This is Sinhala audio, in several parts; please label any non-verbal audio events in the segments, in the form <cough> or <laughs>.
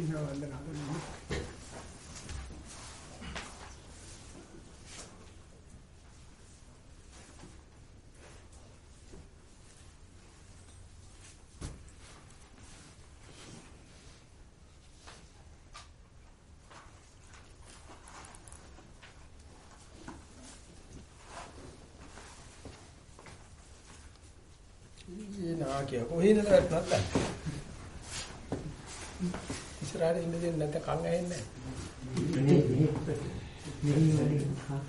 ඉන්නවා වන්දනා කරනවා. නා කිය කොහේ ඉඳලා වැටුණත් නැහැ. ඉස්සරහට ඉන්න දෙන්නේ නැත්නම් කන් ඇහෙන්නේ නැහැ.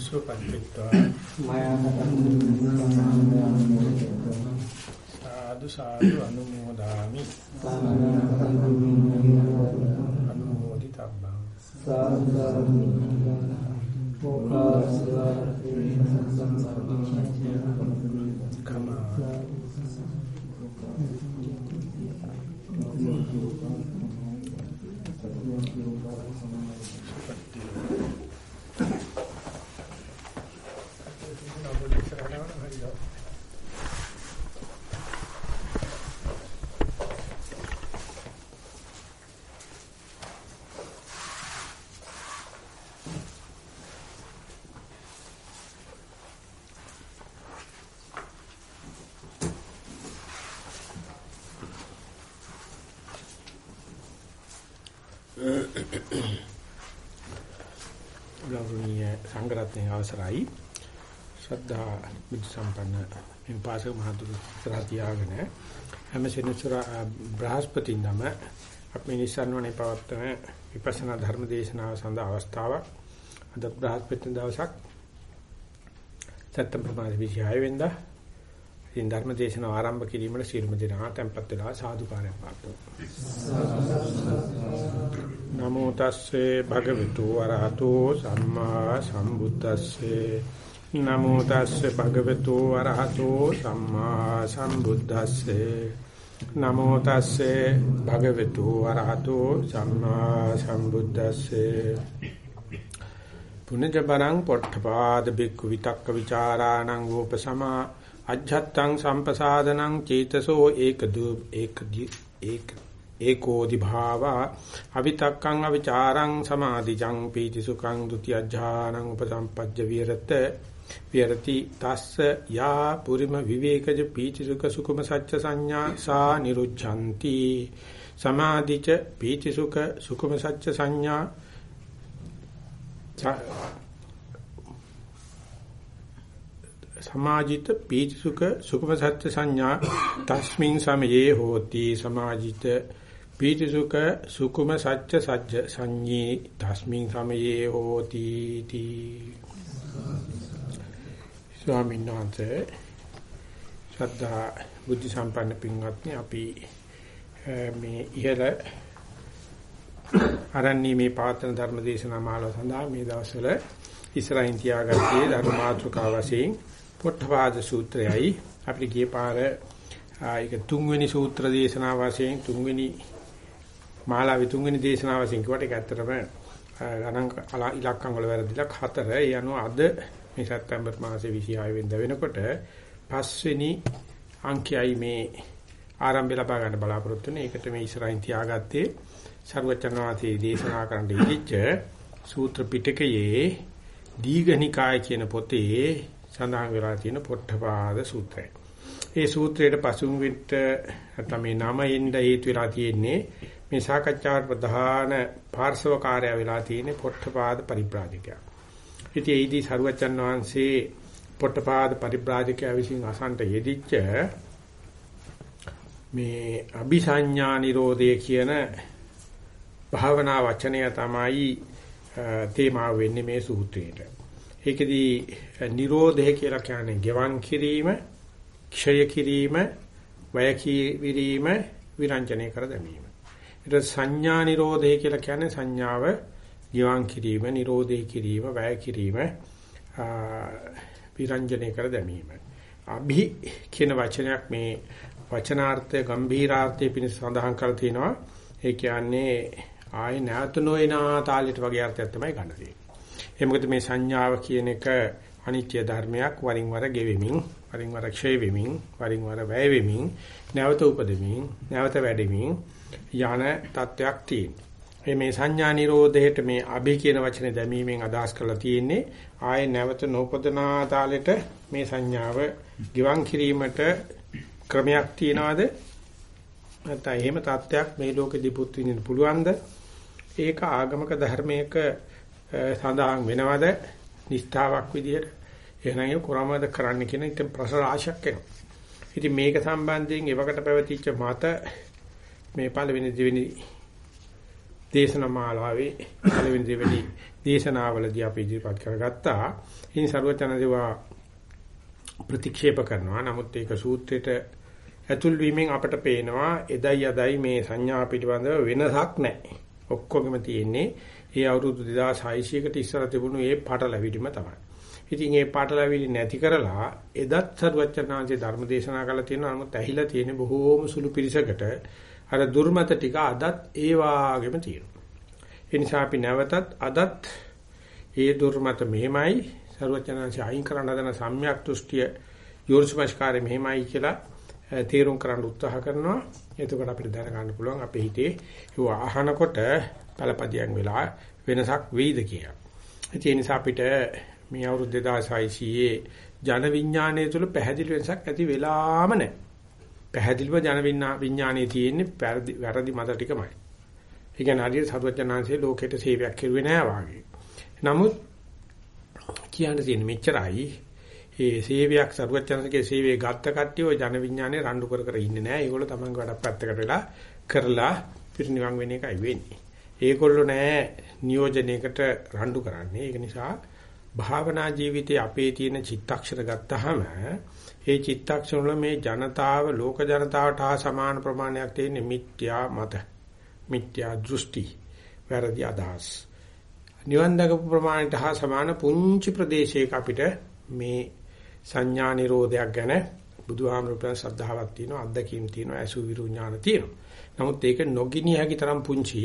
සුපත්ත්වා සාදු සාදු අනුමෝදාමි අනුමෝදි තබ්බං කමා ගෞරවනීය සංඝරත්නයේ අවසරයි. ශ්‍රද්ධා බුද්ධ සම්පන්න මේ පාසක මහතුරු ත්‍රාතියාගෙන හැම සෙනසුර බ්‍රහස්පති නම අපි නිසන්වනේ පවත්වන විපස්සනා ධර්ම දේශනාව සඳහා අවස්ථාවක්. අද බ්‍රහස්පති දවසක් සැප්තැම්බර් මාස 26 වෙනිදා ඉන් ධර්ම දේශනාව ආරම්භ කිරීමට සියලුම දෙනා tempත් වෙලා සාදුකාරයක් පාත්තුමු නමෝ තස්සේ භගවතු වරහතෝ සම්මා සම්බුද්දස්සේ. නමෝ තස්සේ භගවතු වරහතෝ සම්මා සම්බුද්දස්සේ. නමෝ තස්සේ භගවතු වරහතෝ සම්මා සම්බුද්දස්සේ. පුනජබරං පොට්ඨපාද බික්ඛු විතක්ක ਵਿਚාරාණං වූපසමා අජ්ජත්තං සම්පසාදනං චේතසෝ ඒකදු ඒකදි ඒක ඒකෝදි භාවා අවිතක්කං අවිචාරං සමාධිජං පීති සුඛං ဒ ුතිය ඥානං උපසම්පජ්ජ විරත විරති තස්ස යා පුරිම විවේකජ පීති සුඛ සුකුම සච්ච සංඥා සා නිරුච්ඡanti සමාධිච පීති සුඛ සුකුම සච්ච සංඥා සමාජිත පීති සුඛ සුකුම සච්ච සංඥා තස්මින් සමයේ හෝති. සමාජිත පීති සුඛ සුකුම සච්ච සජ්ජ සංඤී තස්මින් සමයේ හෝති. තී ස්වාමීන් වහන්සේ ශ්‍රද්ධා බුද්ධ සම්පන්න පින්වත්නි අපි මේ ඉහළ ආරණ්‍ය මේ පාතන ධර්ම දේශනා මාලාව සඳහා මේ දවස්වල ඉස්රායින් තියාගත්තේ ධර්ම මාතෘකාව වශයෙන් පොට්ටපාද සූත්‍රයයි අපිට ගිය පාර ඒක තුන්වෙනි සූත්‍ර දේශනා වශයෙන් තුන්වෙනි මාලාවේ තුන්වෙනි දේශනාව වශයෙන් කිව්වට ඒක ඇත්තටම ගණන් ඉලක්කම් වල වැරදිලා හතර. ඒ අනුව අද මේ සැප්තැම්බර් මාසේ 26 වෙනිදා වෙනකොට පස්වෙනි අංකයයි මේ ආරම්භය ලබා ගන්න බලාපොරොත්තු වෙන්නේ. ඒකට මේ ඉස්සරහින් තියාගත්තේ ਸਰවචනවාදී දේශනා කරන්න ඉදිච්ච සූත්‍ර පිටකයේ දීඝනිකාය කියන පොතේ සඳහන් වෙලා තියෙන පොට්ටපාද සූත්‍රය. ඒ සූත්‍රයේ පසුම් විට තමයි නමෙන්ද හේතු වෙලා තියෙන්නේ මේ සාකච්ඡාවට ප්‍රධාන පාර්ශව කාර්යය වෙලා තියෙන්නේ පොට්ටපාද පරිබ්‍රාජකයා. ඉතින් ඒදී සරුවචන් වහන්සේ පොට්ටපාද පරිබ්‍රාජකයා විසින් අසන්ට යෙදිච්ච මේ අபிසඤ්ඤා නිරෝධය කියන භාවනා වචනය තමයි තේමාව වෙන්නේ මේ සූත්‍රයේ. ඒකෙදී නිරෝධය කියලා කියන්නේ ගෙවන් කිරීම, ක්ෂය කිරීම, වය කිරීම, විරංජනය කර දැමීම. ඊට සංඥා නිරෝධය කියලා කියන්නේ සංඥාව ගෙවන් කිරීම, නිරෝධය කිරීම, වැය කිරීම, විරංජනය කර දැමීම. අභි කියන වචනයක් මේ වචනාර්ථය ගම්භීරාර්ථය පිණිස සඳහන් කරලා තිනවා. ඒ කියන්නේ ආයේ නැවත නොයනා තාලෙට වගේ අර්ථයක් තමයි ගන්න තියෙන්නේ. ඒ මොකද මේ සංඥාව කියන එක අනිත්‍ය ධර්මයක් වරින් වර ගෙවෙමින් වරින් වර ක්ෂය වෙමින් වරින් වර වැය වෙමින් නැවත උපදෙමින් නැවත වැඩෙමින් යන තත්වයක් තියෙනවා. මේ සංඥා නිරෝධයට මේ අභි කියන වචනේ දැමීමෙන් අදහස් කරලා තියෙන්නේ ආයේ නැවත නොපදනා තාලෙට මේ සංඥාව ගිවන් කිරීමට ක්‍රමයක් තියනවාද නැත්නම් එහෙම තත්ත්වයක් මේ ලෝකෙදී පුත් විඳින්න පුළුවන්ද ඒක ආගමක ධර්මයක සඳහන් වෙනවද නිස්ඨාවක් විදියට එහෙනම් කොරමද කරන්න කියන එක ප්‍රශ්න රාශියක් එනවා. ඉතින් මේක සම්බන්ධයෙන් එවකට පැවතිච්ච මත මේ පළවෙනි දෙවෙනි දේශනා මාලාවේ පළවෙනි දෙවෙනි දේශනාවලදී අපි ඉදිරිපත් කරගත්තා. ඉතින් ਸਰවචනදේවා ප්‍රතික්ෂේප කරනවා. නමුත් ඒක සූත්‍රයට ඇතුල් වීමෙන් අපට පේනවා එදයි අදයි මේ සංඥා පිටිබඳව වෙනසක් නැහැ. ඔක්කොගෙම තියෙන්නේ ඒ අවුරුදු 2600කට ඉස්සර තිබුණු ඒ පාටලැවිලිම තමයි. ඉතින් ඒ පාටලැවිලි නැති කරලා එදත් සරුවචනාංශේ ධර්ම දේශනා කළා තියෙනවා. නමුත් ඇහිලා තියෙන බොහෝම සුළු පිරිසකට අර දුර්මත ටික අදත් ඒ වාගෙම තියෙනවා. ඒ නිසා අපි නැවතත් අදත් ඒ දුර්මත මෙහෙමයි සරුවචනාංශය අයින් කරන්න හදන සම්‍යක් දෘෂ්ටිය යෝනිසමස්කාරය මෙහෙමයි කියලා තීරුම් කරන්න උත්සාහ කරනවා. එතකොට අපිට දැනගන්න පුළුවන් අපේ හිතේ ඒව අහනකොට පළපදියම් වෙලා වෙනසක් වෙයිද කියලා. ඒ නිසා අපිට මේ අවුරුදු 2600 ජන විඥානය තුළ පැහැදිලි වෙනසක් ඇති වෙලාම නැහැ. පැහැදිලිව ජන විඥානයේ තියෙන්නේ වැරදි මත ටිකමයි. ඒ කියන්නේ හරියට සරුවචනාංශයේ ලෝකෙට සේවයක් කෙරුවේ නෑ වාගේ. නමුත් කියන්න තියෙන මෙච්චරයි ඒ සේවයක් සරුවචනසගේ සේවය ගත්ත කට්ටිය ඔය ජන විඥානේ රණ්ඩු කර කර ඉන්නේ නැහැ. ඒගොල්ලෝ තමන්ගේ වැඩක් පැත්තකට වෙලා කරලා පිරිනිවන් වෙන එකයි වෙන්නේ. ඒගොල්ලෝ නෑ නියෝජනයකට රණ්ඩු කරන්නේ. ඒක නිසා භාවනා ජීවිතයේ අපේ තියෙන චිත්තක්ෂර ගත්තාම ඒ චිත්තක්ෂර වල මේ ජනතාව ලෝක ජනතාවට හා සමාන ප්‍රමාණයක් තියෙන මිත්‍යා මත මිත්‍යා දෘෂ්ටි වැරදි අදහස් නිවන් දකපු ප්‍රමාණයට හා සමාන පුංචි ප්‍රදේශයක අපිට මේ සංඥා නිරෝධයක් ගැන බුදුහාමරුපයන් ශ්‍රද්ධාවක් තියෙනවා අත්දැකීම් තියෙනවා අසු විරු ඥාන තියෙනවා. නමුත් ඒක නොගිනිය හැකි තරම් පුංචි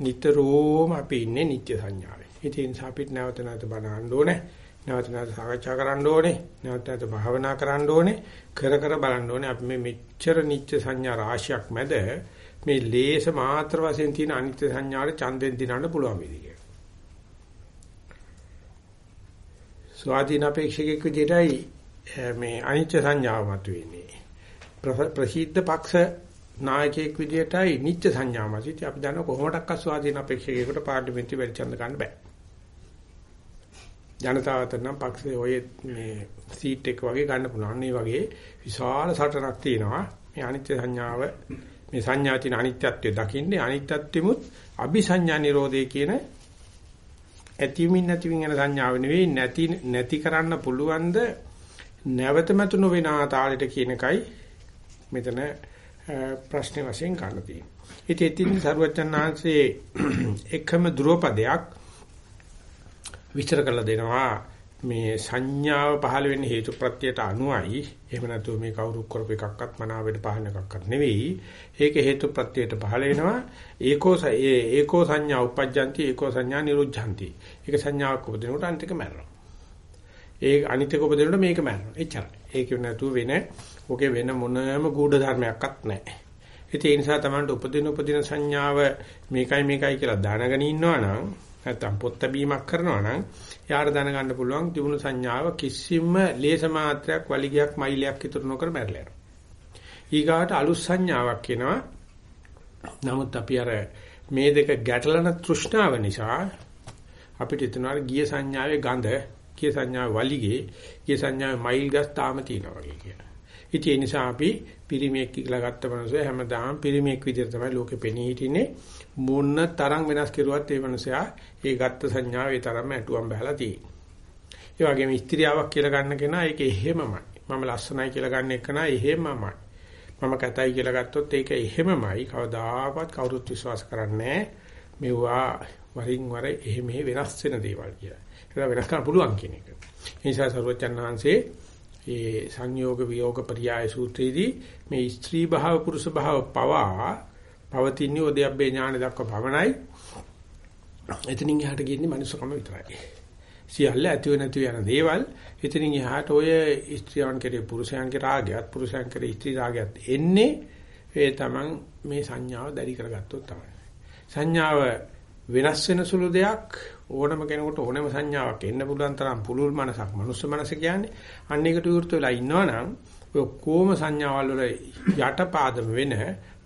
නිතරම අපි ඉන්නේ නිත්‍ය සංඥාවේ. ඒ නිසා අපිට නැවත නැවත බලන්න ඕනේ. නැවත නැවත සාකච්ඡා කරන්න ඕනේ. නැවත නැවත භාවනා කරන්න ඕනේ. කර කර බලන්න ඕනේ අපි මේ මෙච්චර නිත්‍ය සංඥා රාශියක් මැද මේ ලේස මාත්‍ර වශයෙන් තියෙන අනිත්‍ය සංඥාට ඡන්දෙන් දිනන්න පුළුවන් වේවි කියලා. ස්වාධීන අපේක්ෂකෙක් විදිහටයි මේ අනිත්‍ය සංඥාව මතුවෙන්නේ. ප්‍රසිද්ධ පක්ෂ නායකයෙක් විදිහටයි නිත්‍ය සංඥාව මතුවෙන්නේ. අපි දන්නවා කොහොමඩක්ක ස්වාධීන අපේක්ෂකයෙකුට පාර්ලිමේන්තුවේ වැඩ ඡන්ද ගන්න බෑ. ජනතාවට නම් පක්ෂයේ ඔය මේ සීට් එක වගේ ගන්න පුළුවන්. මේ වගේ විශාල සටනක් තියෙනවා. මේ අනිත්‍ය සංඥාව මේ සංඥා තියෙන අනිත්‍යත්වය දකින්නේ අනිත්‍යත්වෙමුත් අபிසඤ්ඤා නිරෝධය කියන ඇතිවීමින් නැතිවීම යන සංඥාව නෙවෙයි නැති නැති කරන්න පුළුවන්ද නැවත මතුණු වෙන ආතාලයට කියන එකයි මෙතන ප්‍රශ්නේ වශයෙන් ගන්න තියෙන්නේ. ඉතින් එතින් සරුවචනාංශයේ <clears throat> එකම ධ්‍රුවපදයක් විස්තර කරලා දෙනවා. මේ සංඥාව පහළ වෙන්න හේතු ප්‍රත්‍යයට අනුවයි. එහෙම නැතුව මේ කවුරු කරපු එකක්වත් මනාවෙට පහළ එකක්වත් නෙවෙයි. ඒක හේතු ප්‍රත්‍යයට පහළ වෙනවා. ඒකෝ ඒකෝ සංඥා උපජ්ජಂತಿ ඒකෝ සංඥා නිරුද්ධಂತಿ. ඒක සංඥාවක් උපදිනකොට අනිත් එක මැරෙනවා. ඒ අනිත් එක උපදිනකොට මේක මැරෙනවා. එච්චරයි. ඒක නැතුව වෙන ඔකේ වෙන මොනම ගුඪ ධර්මයක්වත් නැහැ ඒ නිසා තමයි උපදින උපදින සංඥාව මේකයි මේකයි කියලා දැනගෙන ඉන්නවා නම් නැත්තම් පොත් බැීමක් කරනවා නම් යාර දැනගන්න පුළුවන් තිබුණු සංඥාව කිසිම ලේස මාත්‍රයක් වලිගයක් මයිලයක් ඉතුරු නොකර මැරලා යනවා. ඊගාට අලුත් සංඥාවක් එනවා. නමුත් අපි අර මේ දෙක ගැටලන තෘෂ්ණාව නිසා අපිට හිතනවා ගිය සංඥාවේ ගඳ, ගිය සංඥාවේ වලිගේ, ගිය සංඥාවේ මයිල් ගස් තාම තියෙනවා වගේ කියලා. ඉතින් ඒ නිසා අපි පිරිමියෙක් කියලා ගත්ත මනුස්සය හැමදාම පිරිමියෙක් විදිහට තමයි ලෝකෙ පෙනී හිටින්නේ. මොන තරම් වෙනස් කෙරුවත් ඒ මනුස්සයා ඒ ගත්ත සංඥාව ඒ තරම්ම ඇටුවම් බහලා තියෙන්නේ. ඒ වගේම ස්ත්‍රියාවක් කියලා ගන්න කෙනා ඒක එහෙමමයි. මම ලස්සනයි කියලා ගන්න එකනා එහෙමමයි. මම කැතයි කියලා ගත්තොත් ඒක එහෙමමයි. කවදාකවත් කවුරුත් විශ්වාස කරන්නේ මෙවුවා වරින් වර එහෙ මෙහෙ වෙනස් වෙන දේවල් කියලා. ඒක වෙනස් කරන්න පුළුවන් කියන එක. ඒ නිසා සර්වචන් වහන්සේ ඒ සංයෝග විയോഗ පරියාය සූත්‍රයේදී මේ ස්ත්‍රී භාව පුරුෂ භාව පවා පවතින උද්‍යප්පේ ඥාන දක්වා පමණයි. එතනින් එහාට ගියන්නේ මනුස්සකම විතරයි. සියල්ල ඇතිව නැතිව යන දේවල් එතනින් එහාට ඔය ස්ත්‍රියන් කෙරේ පුරුෂයන්ගේ රාගයත් පුරුෂයන් කෙරේ ස්ත්‍රී රාගයත් එන්නේ ඒ තමන් මේ සංඥාව දැඩි කරගත්තොත් තමයි. සංඥාව වෙනස් වෙන සුළු දෙයක් ඕනම කෙනෙකුට ඕනම සංඥාවක් එන්න පුළුවන් තරම් පුළුල් මනසක් මනුස්ස මනස කියන්නේ අන්න ඒකට විවෘත වෙලා ඉන්නවනම් ඔය කොම සංඥාවල් වල යටපාදම වෙන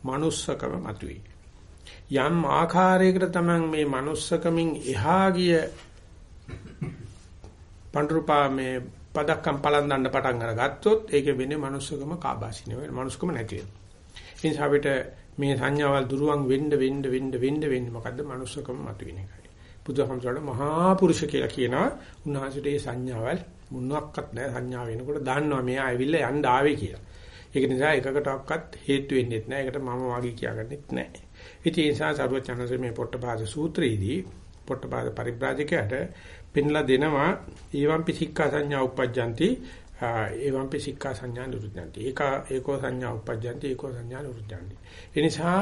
manussකම මතුවේ. යම් ආකාරයකට තමයි මේ manussකමින් එහා ගිය පඬුරුපා මේ පදක්කම් පලන්දන්න පටන් අරගත්තොත් ඒකේ වෙන්නේ manussකම කාබාසින වෙන manussකම නැති වෙනවා. ඒ නිසා අපිට මේ සංඥාවල් දුරුවන් වෙන්න වෙන්න වෙන්න වෙන්න වෙන්නේ මොකද්ද manussකම මතුවෙන එකයි. බුදුහාමුදුරට මහා පුරුෂ කියලා කියනවා. උන්වහන්සේට ඒ සංඥාවල් මුන්නක්වත් නැහැ. සංඥා වෙනකොට දාන්නවා මෙයා ඇවිල්ලා යන්න ආවේ කියලා. ඒක නිසා එකකටවත් හේතු වෙන්නේ නැහැ. ඒකට මම වාගේ කියාගන්නෙත් නැහැ. ඉතින් ඒ නිසා සරුවචනන්සේ මේ පොට්ටපාද සූත්‍රයේදී පොට්ටපාද පරිබ්‍රාජකයාට පෙන්ලා දෙනවා ඊවම්පි සික්ඛා සංඥා උපජ්ජಂತಿ ඒවම්පි සික්ඛා සංඥා නිරුද්ධಂತಿ ඒක ඒකෝ සංඥා උපජ්ජಂತಿ ඒකෝ සංඥා නිරුද්ධಂತಿ එනිසා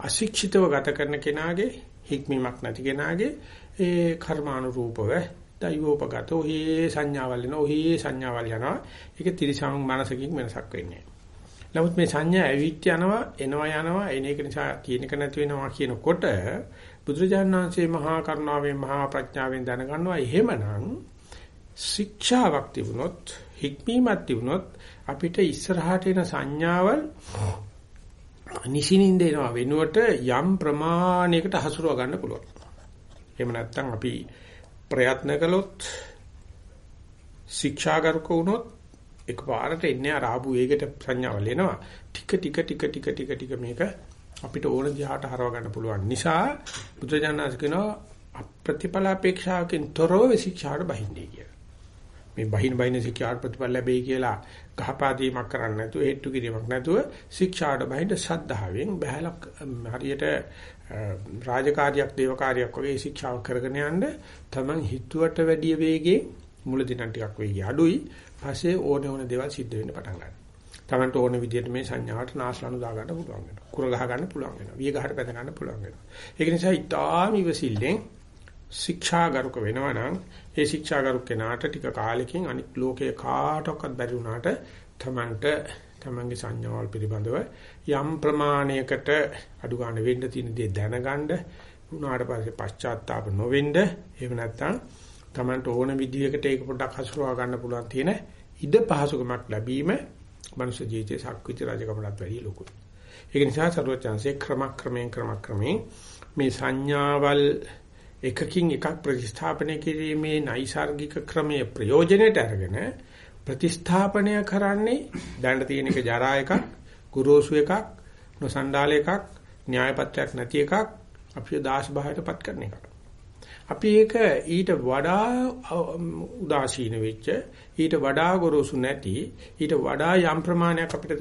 අශික්ෂිතව ගත කරන කෙනාගේ හික්මීමක් නැති කෙනාගේ ඒ කර්මානුරූපව දයෝපගතෝ හේ සංඥාවල් වෙනවා හේ සංඥාවල් යනවා. ඒක තිරිසං මනසකින් වෙනසක් වෙන්නේ නමුත් මේ සංඥා ඇවිත් යනවා එනවා යනවා එන එක නිසා තියෙනක නැති වෙනවා කියනකොට බුදුරජාණන් වහන්සේ මහා කරුණාවෙන් මහා ප්‍රඥාවෙන් දැනගන්නවා. එහෙමනම් ශික්ෂාවක් තිබුණොත් හික්මීමක් තිබුණොත් අපිට ඉස්සරහට එන සංඥාවල් නිසිනින්ද එනවා වෙනුවට යම් ප්‍රමාණයකට හසුරව ගන්න පුළුවන්. එහෙම නැත්නම් අපි ප්‍රයත්න කළොත් ශික්ෂාගරුක වුණොත් එකපාරට එන්නේ අර ආපු වේගයට සංඥාවල් එනවා. ටික ටික ටික ටික ටික ටික මේක අපිට ඕන දිහාට හරව ගන්න පුළුවන් නිසා බුදුජානනාස් කියනවා ප්‍රතිඵල අපේක්ෂාවකින් තොරව ශික්ෂාට බහින්නේ කියලා. මේ බහින බහින ශික්ෂාට ප්‍රතිඵල ලැබෙයි කියලා ගහපාදීමක් කරන්නේ නැතුව හේතු කිරීමක් නැතුව ශික්ෂාට බහින්න සද්ධාවෙන් බහැලක් හරියට රාජකාරියක් දේවකාරියක් වගේ ශික්ෂාව කරගෙන යන්න තමන් හිතුවට වැඩිය වේගයෙන් මුලදී නම් ටිකක් වේගය අඩුයි. පස්සේ ඕනේ ඕනේ දේවල් සිද්ධ වෙන්න පටන් ගන්නවා. තමන්ට ඕන විදිහට මේ සංඥාවට නාස්ලනු දා ගන්න පුළුවන් වෙනවා. කුර ගහ ගන්න පුළුවන් වෙනවා. විය ගහට පැද ගන්න පුළුවන් වෙනවා. ඒක නිසා ඊටාම ඉවසිල්ලෙන් ශික්ෂාගරුක වෙනවා නම් ඒ ශික්ෂාගරුක කෙනාට ටික කාලෙකින් අනිත් ලෝකයේ කාටවත් බැරි වුණාට තමන්ට තමන්ගේ සංඥාවල් පිළිබඳව යම් ප්‍රමාණයකට අඩු ගන්න වෙන්න තියෙන දේ දැනගන්න උනාට පස්සේ පශ්චාත්තාප නොවෙන්න එහෙම නැත්නම් තමන්ට ඕන විදිහකට ඒක පොඩ්ඩක් හසුරවා ගන්න පුළුවන් තියෙන ඉඩ පහසුකමක් ලැබීම මනුෂ්‍ය ජීවිතයේ සක්විති රජකමලත් වැඩිය ලොකුයි. ඒක නිසා සරුවචාන්සේ ක්‍රමක්‍රමයෙන් ක්‍රමක්‍රමයෙන් මේ සංඥාවල් එකකින් එකක් ප්‍රතිස්ථාපනය කිරීමේ නයිසાર્ගික ක්‍රමයේ ප්‍රයෝජනෙට අරගෙන ප්‍රතිස්ථාපනය කරන්නේ දැනට තියෙන එක ජරා එකක්, ගුරුසු එකක්, නොසන්ඩාල එකක්, න්‍යායපත්‍යක් නැති එකක් අපිව දාස් භාවයටපත් කරන එකක්. අපි ඒක ඊට වඩා උදාසීන වෙච්ච ඊට වඩා ගොරෝසු නැති ඊට වඩා යම් ප්‍රමාණයක් අපිට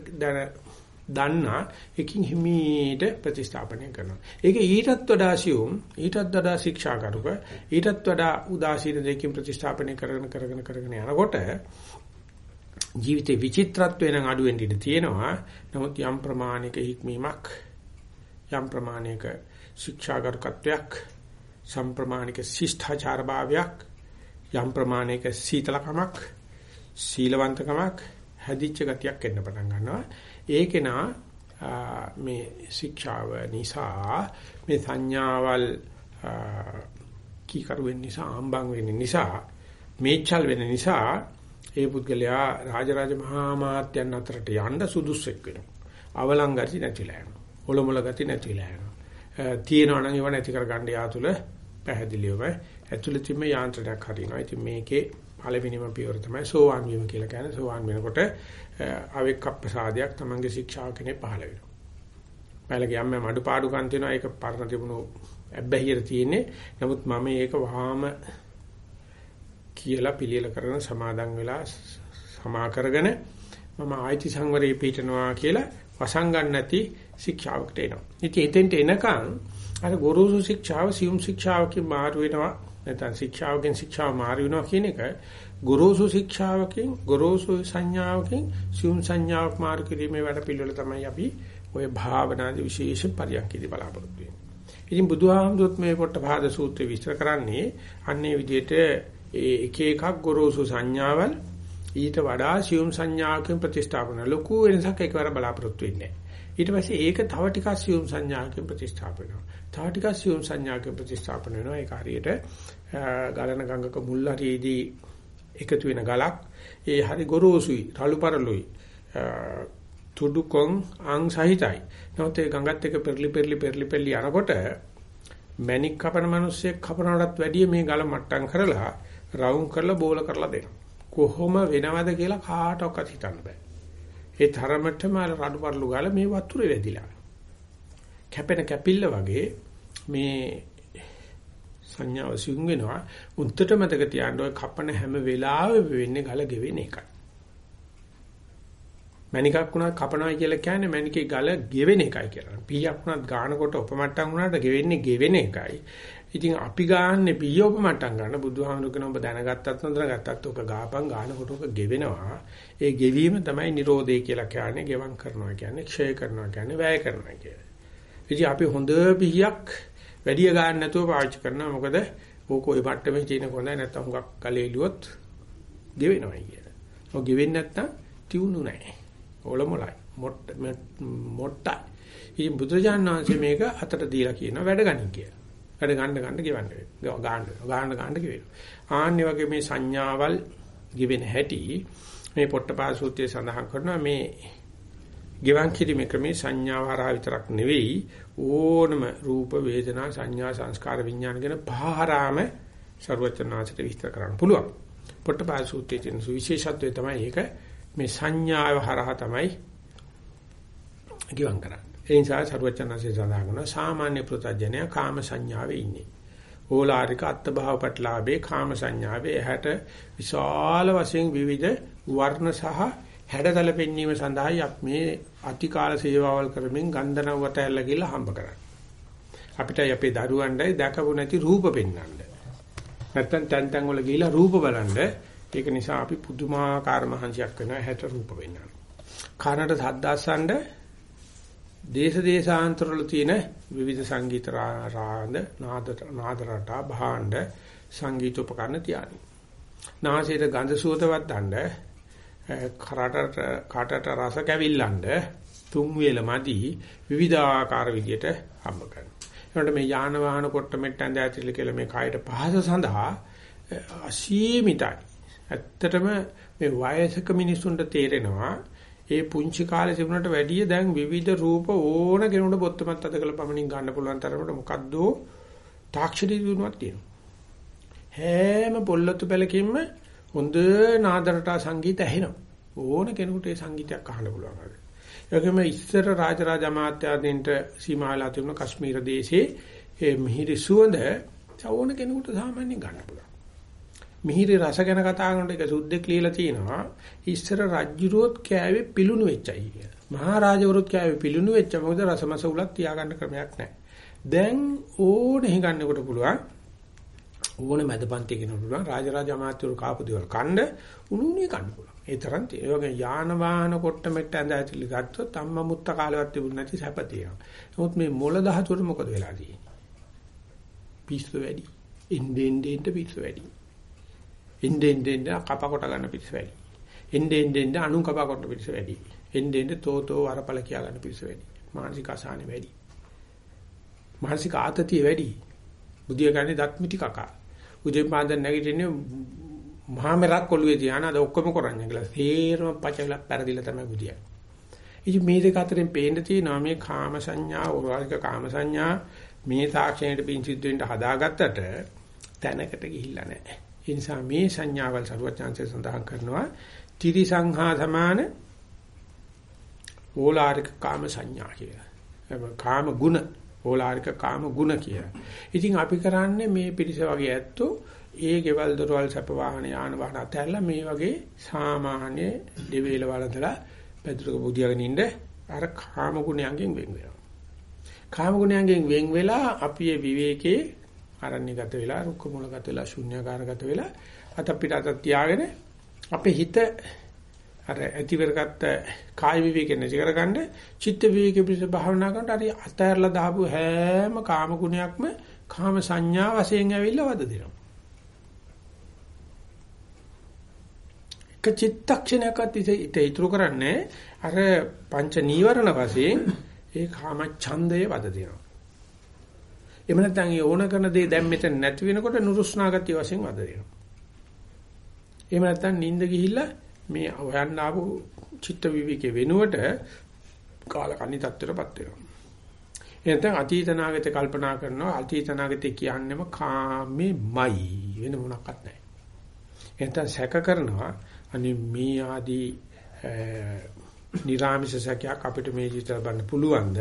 දන්නා එකකින් හිමීට ප්‍රතිස්ථාපනය කරනවා. ඒක ඊටත් වඩා සියුම් ඊටත් වඩා ශික්ෂාකරුක ඊටත් වඩා උදාසීන දෙකකින් ප්‍රතිස්ථාපනය කරගෙන කරගෙන කරගෙන යනකොට ජීවිතේ විචිත්‍රත්වය නම් අඩු වෙන්න ඉඩ තියෙනවා. නමුත් යම් ප්‍රමාණයක හික්මීමක් යම් ප්‍රමාණයක ශික්ෂාකරුකත්වයක් සම්ප්‍රමාණික ශිෂ්ඨාචාර භාවයක් යම් ප්‍රමාණයක සීතලකමක් සීලවන්තකමක් හැදිච්ච ගතියක් එන්න පටන් ගන්නවා ඒකේනා මේ ශික්ෂාව නිසා මේ සංඥාවල් කීකරු වෙන්න නිසා ආම්බන් වෙන්න නිසා මේචල් වෙන්න නිසා ඒ පුද්ගලයා රාජරාජ මහා මාත්‍යයන් අතරට යන්න සුදුස්සෙක් වෙනවා. අවලංගති නැතිලා යනවා ඔලොමල ගති නැතිලා යනවා තියෙනවා නම් ඒව නැති කර ගන්න යාතුල පැහැදිලිවම ඇතුළතින්ම යාන්ත්‍රණයක් හරිනවා. ඉතින් මේකේ පළවෙනිම පියවර තමයි සෝවාන් වීම කියලා කියන්නේ. සෝවාන් වෙනකොට අවෙක්කප්පසාදයක් තමන්ගේ ශික්ෂාව කෙනේ පහළ වෙනවා. පහළ ගියම් මම අඩුපාඩුකම් තියෙනවා. ඒක පරණ තිබුණු ඇබ්බැහියට තියෙන්නේ. නමුත් මම මේක වහාම කියලා පිළියෙල කරන සමාදන් වෙලා සමා කරගෙන මම ආයිති සංවරේ පිටනවා කියලා වසංගන් නැති ශික්ෂාවකට එනවා. ඉතින් එතෙන්ට එනකන් අර ගොරෝසු ශික්ෂාව සියුම් ශික්ෂාවකින් මාරු වෙනවා නැත්නම් ශික්ෂාවකින් ශික්ෂාව මාරු වෙනවා කියන එක ගොරෝසු ශික්ෂාවකින් ගොරෝසු සංඥාවකින් සියුම් සංඥාවක් මාරු කිරීමේ වැඩ පිළිවෙල තමයි අපි ওই භාවනාදී විශේෂ පරියන්කදී බලාපොරොත්තු වෙන්නේ. ඉතින් බුදුහාමුදුරුවෝ මේ පොට්ටපාද සූත්‍රය විස්තර කරන්නේ අන්නේ විදිහට ඒ එක එකක් ගොරෝසු සංඥාවල් ඊට වඩා සියුම් සංඥාවකින් ප්‍රතිස්ථාපන ලොකු වෙනසක් එකවර බලාපොරොත්තු වෙන්නේ ඊට පස්සේ ඒක තව ටිකක් සියුම් සංඥාවකින් ප්‍රතිස්ථාපන වෙනවා. තව ටිකක් සියුම් සංඥාවකින් ප්‍රතිස්ථාපන වෙනවා. ඒක හරියට ගලන ගඟක මුල් හරියේදී එකතු වෙන ගලක් ඒ හරි ගොරෝසුයි, රළුපරළුයි. තුඩුකොන් අං සහිතයි. නමුත් ඒ ගඟත් එක පෙරලි පෙරලි පෙරලි පෙරලි යනකොට මැණික් කපන මිනිස්සෙක් කපනවටත් වැඩිය මේ ගල මට්ටම් කරලා රවුම් කරලා බෝල කරලා දෙනවා. කොහොම වෙනවද කියලා කාටවත් හිතන්න බෑ. ඒ තරමටම අර රඩුපරලු ගාලා මේ වතුරේ වැදිලා. කැපෙන කැපිල්ල වගේ මේ සංඥාව සිුම් වෙනවා. උන්ටට මතක තියාගන්න ඔය කපන හැම වෙලාවෙම වෙන්නේ ගල ගෙවෙන එකයි. මණිකක් උනත් කපනවා කියලා කියන්නේ මණිකේ ගල ගෙවෙන එකයි කියලා. පීයක් උනත් ගානකොට උපමට්ටම් උනාට ගෙවෙන්නේ ගෙවෙන එකයි. ඉතින් අපි ගාන්නේ පීය උපමට්ටම් ගන්න බුදුහාමුදුරු කියන ඔබ දැනගත්තත් නොදැනගත්තත් ඔක ගාපන් ගානකොට ඔක ගෙවෙනවා. ඒ ගෙවීම තමයි Nirodhe කියලා කියන්නේ. ගෙවම් කරනවා කියන්නේ, ක්ෂය කරනවා කියන්නේ, වැය කරනවා කියන්නේ. ඉතින් අපි හොඳ පීයක් වැඩි ගන්න නැතුව පාවිච්චි කරනවා. මොකද ඕක ওই මට්ටමේ තියෙන කොනයි නැත්තම් හුඟක් ගලේ එළුවොත් ගෙවෙනවා කියලා. ඔය ගෙවෙන්නේ නැත්තම් තියුණු නැහැ. ඔලොමලයි මොට්ට මොට්ටයි. ඉතින් බුදුරජාණන් වහන්සේ මේක අතට දීලා කියනවා වැඩ ගනින් කියලා. වැඩ ගන්න ගන්න ගෙවන්න වෙනවා. ගාන්න ගාන්න ගන්න ගෙවෙනවා. ආන්නේ වගේ මේ සංඥාවල් ගෙවෙන හැටි මේ පොට්ටපාද සූත්‍රයේ සඳහන් කරනවා මේ ගෙවන් කිරීමේ ක්‍රමේ සංඥාව හරහා විතරක් නෙවෙයි ඕනම රූප වේදනා සංඥා සංස්කාර විඥාන කියන පහරාම ਸਰවචනාචට විස්තර කරන්න පුළුවන්. පොට්ටපාද සූත්‍රයේ තියෙන සුවිශේෂත්වය තමයි ඒක මේ සංඥාව හරහා තමයි ගිවන් කරන්නේ. ඒ නිසා සරුවචනanse සඳහන් කරන සාමාන්‍ය ප්‍රත්‍යඥය කාම සංඥාවේ ඉන්නේ. ඕලාරික අත්භාව පටලාභේ කාම සංඥාවේ එහට විශාල වශයෙන් විවිධ වර්ණ සහ හැඩතල පෙන්වීම සඳහායි අපි මේ අතිකාල සේවාවල් කරමින් ගන්ධනව වතැල්ල කියලා හම්බ කරන්නේ. අපිටයි අපේ දරුවන්ටයි දැකපු නැති රූප පෙන්වන්න. නැත්තම් තැන් තැන් වල ගිහිලා රූප බලන්න ඒක නිසා අපි පුදුමාකාර මහන්සියක් වෙනවා හැට රූප වෙන්නවා. කනට සද්දාසන්න දේශ දේශාන්තර වල තියෙන විවිධ සංගීත රාග නාද නාද රටා භාණ්ඩ සංගීත උපකරණ තියානි. නාසයට ගඳ සුවඳවත් දඬ කරට කාටට රස කැවිල්ලන්න තුන් වේල මදි විවිධාකාර විදියට හම්බ කරනවා. ඒකට මේ යාන වාහන කොට මෙට්ටන් දැතිල කියලා මේ කායට පහස සඳහා අසීමිතයි. ඇත්තටම මේ වයසක මිනිසුන්ට තේරෙනවා ඒ පුංචි කාලේ තිබුණට වැඩිය දැන් විවිධ රූප ඕන කෙනෙකුට බොත්තමත් අද කළ පමණින් ගන්න පුළුවන් තරමට මොකද්ද තාක්ෂණික දිනුවක් තියෙනවා. හැම පොල්ලතු පෙලකින්ම හොඳ නාදරට සංගීත ඇහෙනවා. ඕන කෙනෙකුට ඒ සංගීතයක් අහන්න පුළුවන් අද. ඒකම ඉස්සර රාජරාජ අමාත්‍යාදීන්ට සීමාලා තිබුණ කශ්මීර දේශේ මේ මිහිරි සුවඳ ඕන කෙනෙකුට සාමාන්‍යයෙන් ගන්න පුළුවන්. මිහිරි රස ගැන කතා කරනකොට ඒක සුද්දෙක් ලියලා තියෙනවා. ඉස්සර රජ්ජුරුවොත් කෑවේ පිලුණු වෙච්චයි කියලා. මහරජවරුත් කෑවේ පිලුණු වෙච්ච මොකද රසමස උලක් තියාගන්න ක්‍රමයක් නැහැ. දැන් ඕනේ හිඟන්නකොට පුළුවන්. ඕනේ මැදපන්ති කෙනෙකුට පුළුවන්. රාජරාජ අමාත්‍යවරු කාපු දේවල් කන්න උණුනේ කන්න පුළුවන්. ඒ තරම් ඒ වගේ යාන වාහන කොට මෙට්ට ඇඳ ඇතුළේ ගත්තොත් අම්ම මුත්ත කාලවත් තිබුණ නැති සැප තියෙනවා. නමුත් මේ මොළ දහතුර මොකද වෙලා තියෙන්නේ? පිස්සු වැඩි. ඉන්නේ ඉන්නේ පිස්සු වැඩි. එන්නේ එන්නේ කප කොට ගන්න පිරිස වැඩි. එන්නේ එන්නේ අණු කප කොට පිරිස වැඩි. එන්නේ එන්නේ තෝතෝ වරපල කියා ගන්න පිරිස වැඩි. මානසික අසහනෙ වැඩි. මානසික ආතතිය වැඩි. බුදිය ගන්නේ දත් මිටි කකා. උදේ පාන්දර නැගිටින්නේ මහා මෙරක් ඔළුවේ තියාන අද ඔක්කොම කරන්නේ කියලා. තේරම පචල පෙරදිලා තමයි බුදිය. ඉතින් මේ දෙක අතරින් පේන්න තියෙනවා මේ කාම සංඥා, ඕරාලික කාම සංඥා මේ තාක්ෂණයට පිං සිද්ධ වෙන්න හදාගත්තට තැනකට ගිහිල්ලා නැහැ. ඒ නිසා මේ සංඥාවල් සරුවචාන්සේ සඳහන් කරනවා ත්‍රිසංහා සමාන ඕලාරික කාම සංඥා කියලා. කාම ගුණ ඕලාරික කාම ගුණ කියලා. ඉතින් අපි කරන්නේ මේ පිරිස වගේ ඇත්තෝ ඒ ගෙවල් දොරවල් සැප වාහන යාන වාහන අතහැරලා මේ වගේ සාමාන්‍ය දෙවේල වලදලා පැදුරක බුදියාගෙන ඉන්න අර කාම ගුණයන්ගෙන් වෙන් වෙනවා. කාම ගුණයන්ගෙන් වෙන් වෙලා අපි ඒ විවේකේ අරණ්‍යගත වෙලා රුක්ක මූලගත වෙලා ශුන්‍යකාරගත වෙලා අත පිට අත තියාගෙන අපේ හිත අර ඇතිවරගත්ත කාය විවේක නැති කරගන්න චිත්ත විවේක පිට භාවනා කරනට අර අතහැරලා දාපු හැම කාම ගුණයක්ම කාම සංඥා වශයෙන් ඇවිල්ලා වද දෙනවා. එක චිත්තක්ෂණයක්වත් ඉත ඉතුරු කරන්නේ අර පංච නීවරණ වශයෙන් ඒ කාම ඡන්දය වද දෙනවා. එහෙම නැත්නම් ඒ ඕන කරන දේ දැන් මෙතන නැති වෙනකොට නුරුස්නා ගතිය වශයෙන් වද දෙනවා. එහෙම නැත්නම් නිින්ද ගිහිල්ලා මේ හොයන්න ආපු චිත්ත විවිකේ වෙනුවට කාලකන්ණි තත්ත්වයටපත් වෙනවා. එතෙන් අතීත නාගතේ කල්පනා කරනවා අතීත නාගතේ කියන්නේම කාමෙමයි වෙන මොනක්වත් නැහැ. එතෙන් සැක කරනවා අනේ මේ ආදී නිරාමිෂ සැකයක් අපිට මේ ජීවිතය බලන්න පුළුවන්ද?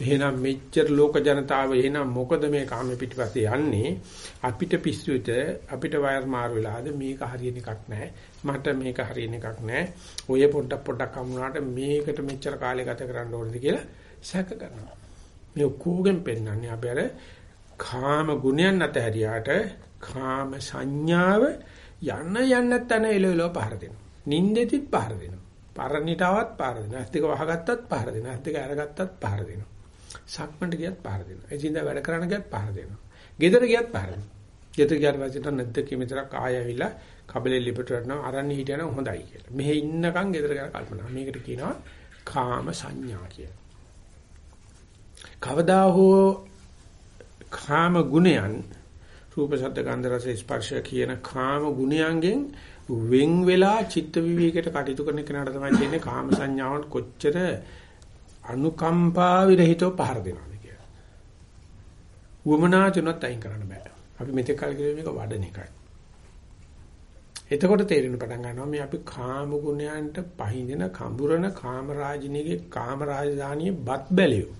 එහෙනම් මෙච්චර ලෝක ජනතාව එහෙනම් මොකද මේ කාම පිටිපස්සේ යන්නේ? අපිට පිස්සුවිත අපිට වයර් මාරු වෙලාද මේක හරියන එකක් නැහැ. මට මේක හරියන එකක් නැහැ. ඔය පොඩක් පොඩක් අමුණාට මේකට මෙච්චර කාලය ගත කරන්න ඕනද කියලා සැක කරනවා. මේ කෝගෙන් පෙන්වන්නේ අපි අර කාම ගුණයන් නැතහැරියාට කාම සංඥාව යන්න යන්න තන එළවලව පහර දෙනවා. නින්දෙතිත් පහර දෙනවා. පරණිටවත් පහර දෙනවා. ඇස් දෙක වහගත්තත් පහර දෙනවා. ඇස් දෙක අරගත්තත් පහර දෙනවා. සක්මන්ට ගියත් පහර දෙනවා. එදින්දා වැඩ කරන්න ගියත් පහර දෙනවා. ගෙදර ගියත් පහර දෙනවා. ගෙදර ගියාට පස්සේ නැද්ද කිමිතරක් ආය ඇවිල්ලා කබලේ ලිපට වටනවා අරන්නේ හිටියනම් හොඳයි කියලා. මෙහෙ ඉන්නකම් ගෙදර ගැන කල්පනා. මේකට කියනවා කාම සංඥා කියලා. කවදා හෝ කාම ගුණයන් රූප ශබ්ද ගන්ධ රස ස්පර්ශ කියන කාම ගුණයන්ගෙන් වෙන් වෙලා චිත්ත විවේකයට කටයුතු කරන කෙනාට තමයි කියන්නේ කාම සංඥාවන් කොච්චර අනුකම්පා විරහිතව පහර දෙනවද කියලා. වමනාචනත් අයින් කරන්න බෑ. අපි මෙතෙක් කල් කිව්වේ මේක වඩන එකයි. එතකොට තේරෙන පටන් ගන්නවා මේ අපි කාම ගුණයන්ට පහින්දෙන කඹුරන කාම රාජිනීගේ කාම රාජධානියේ බත් බැලියෝ.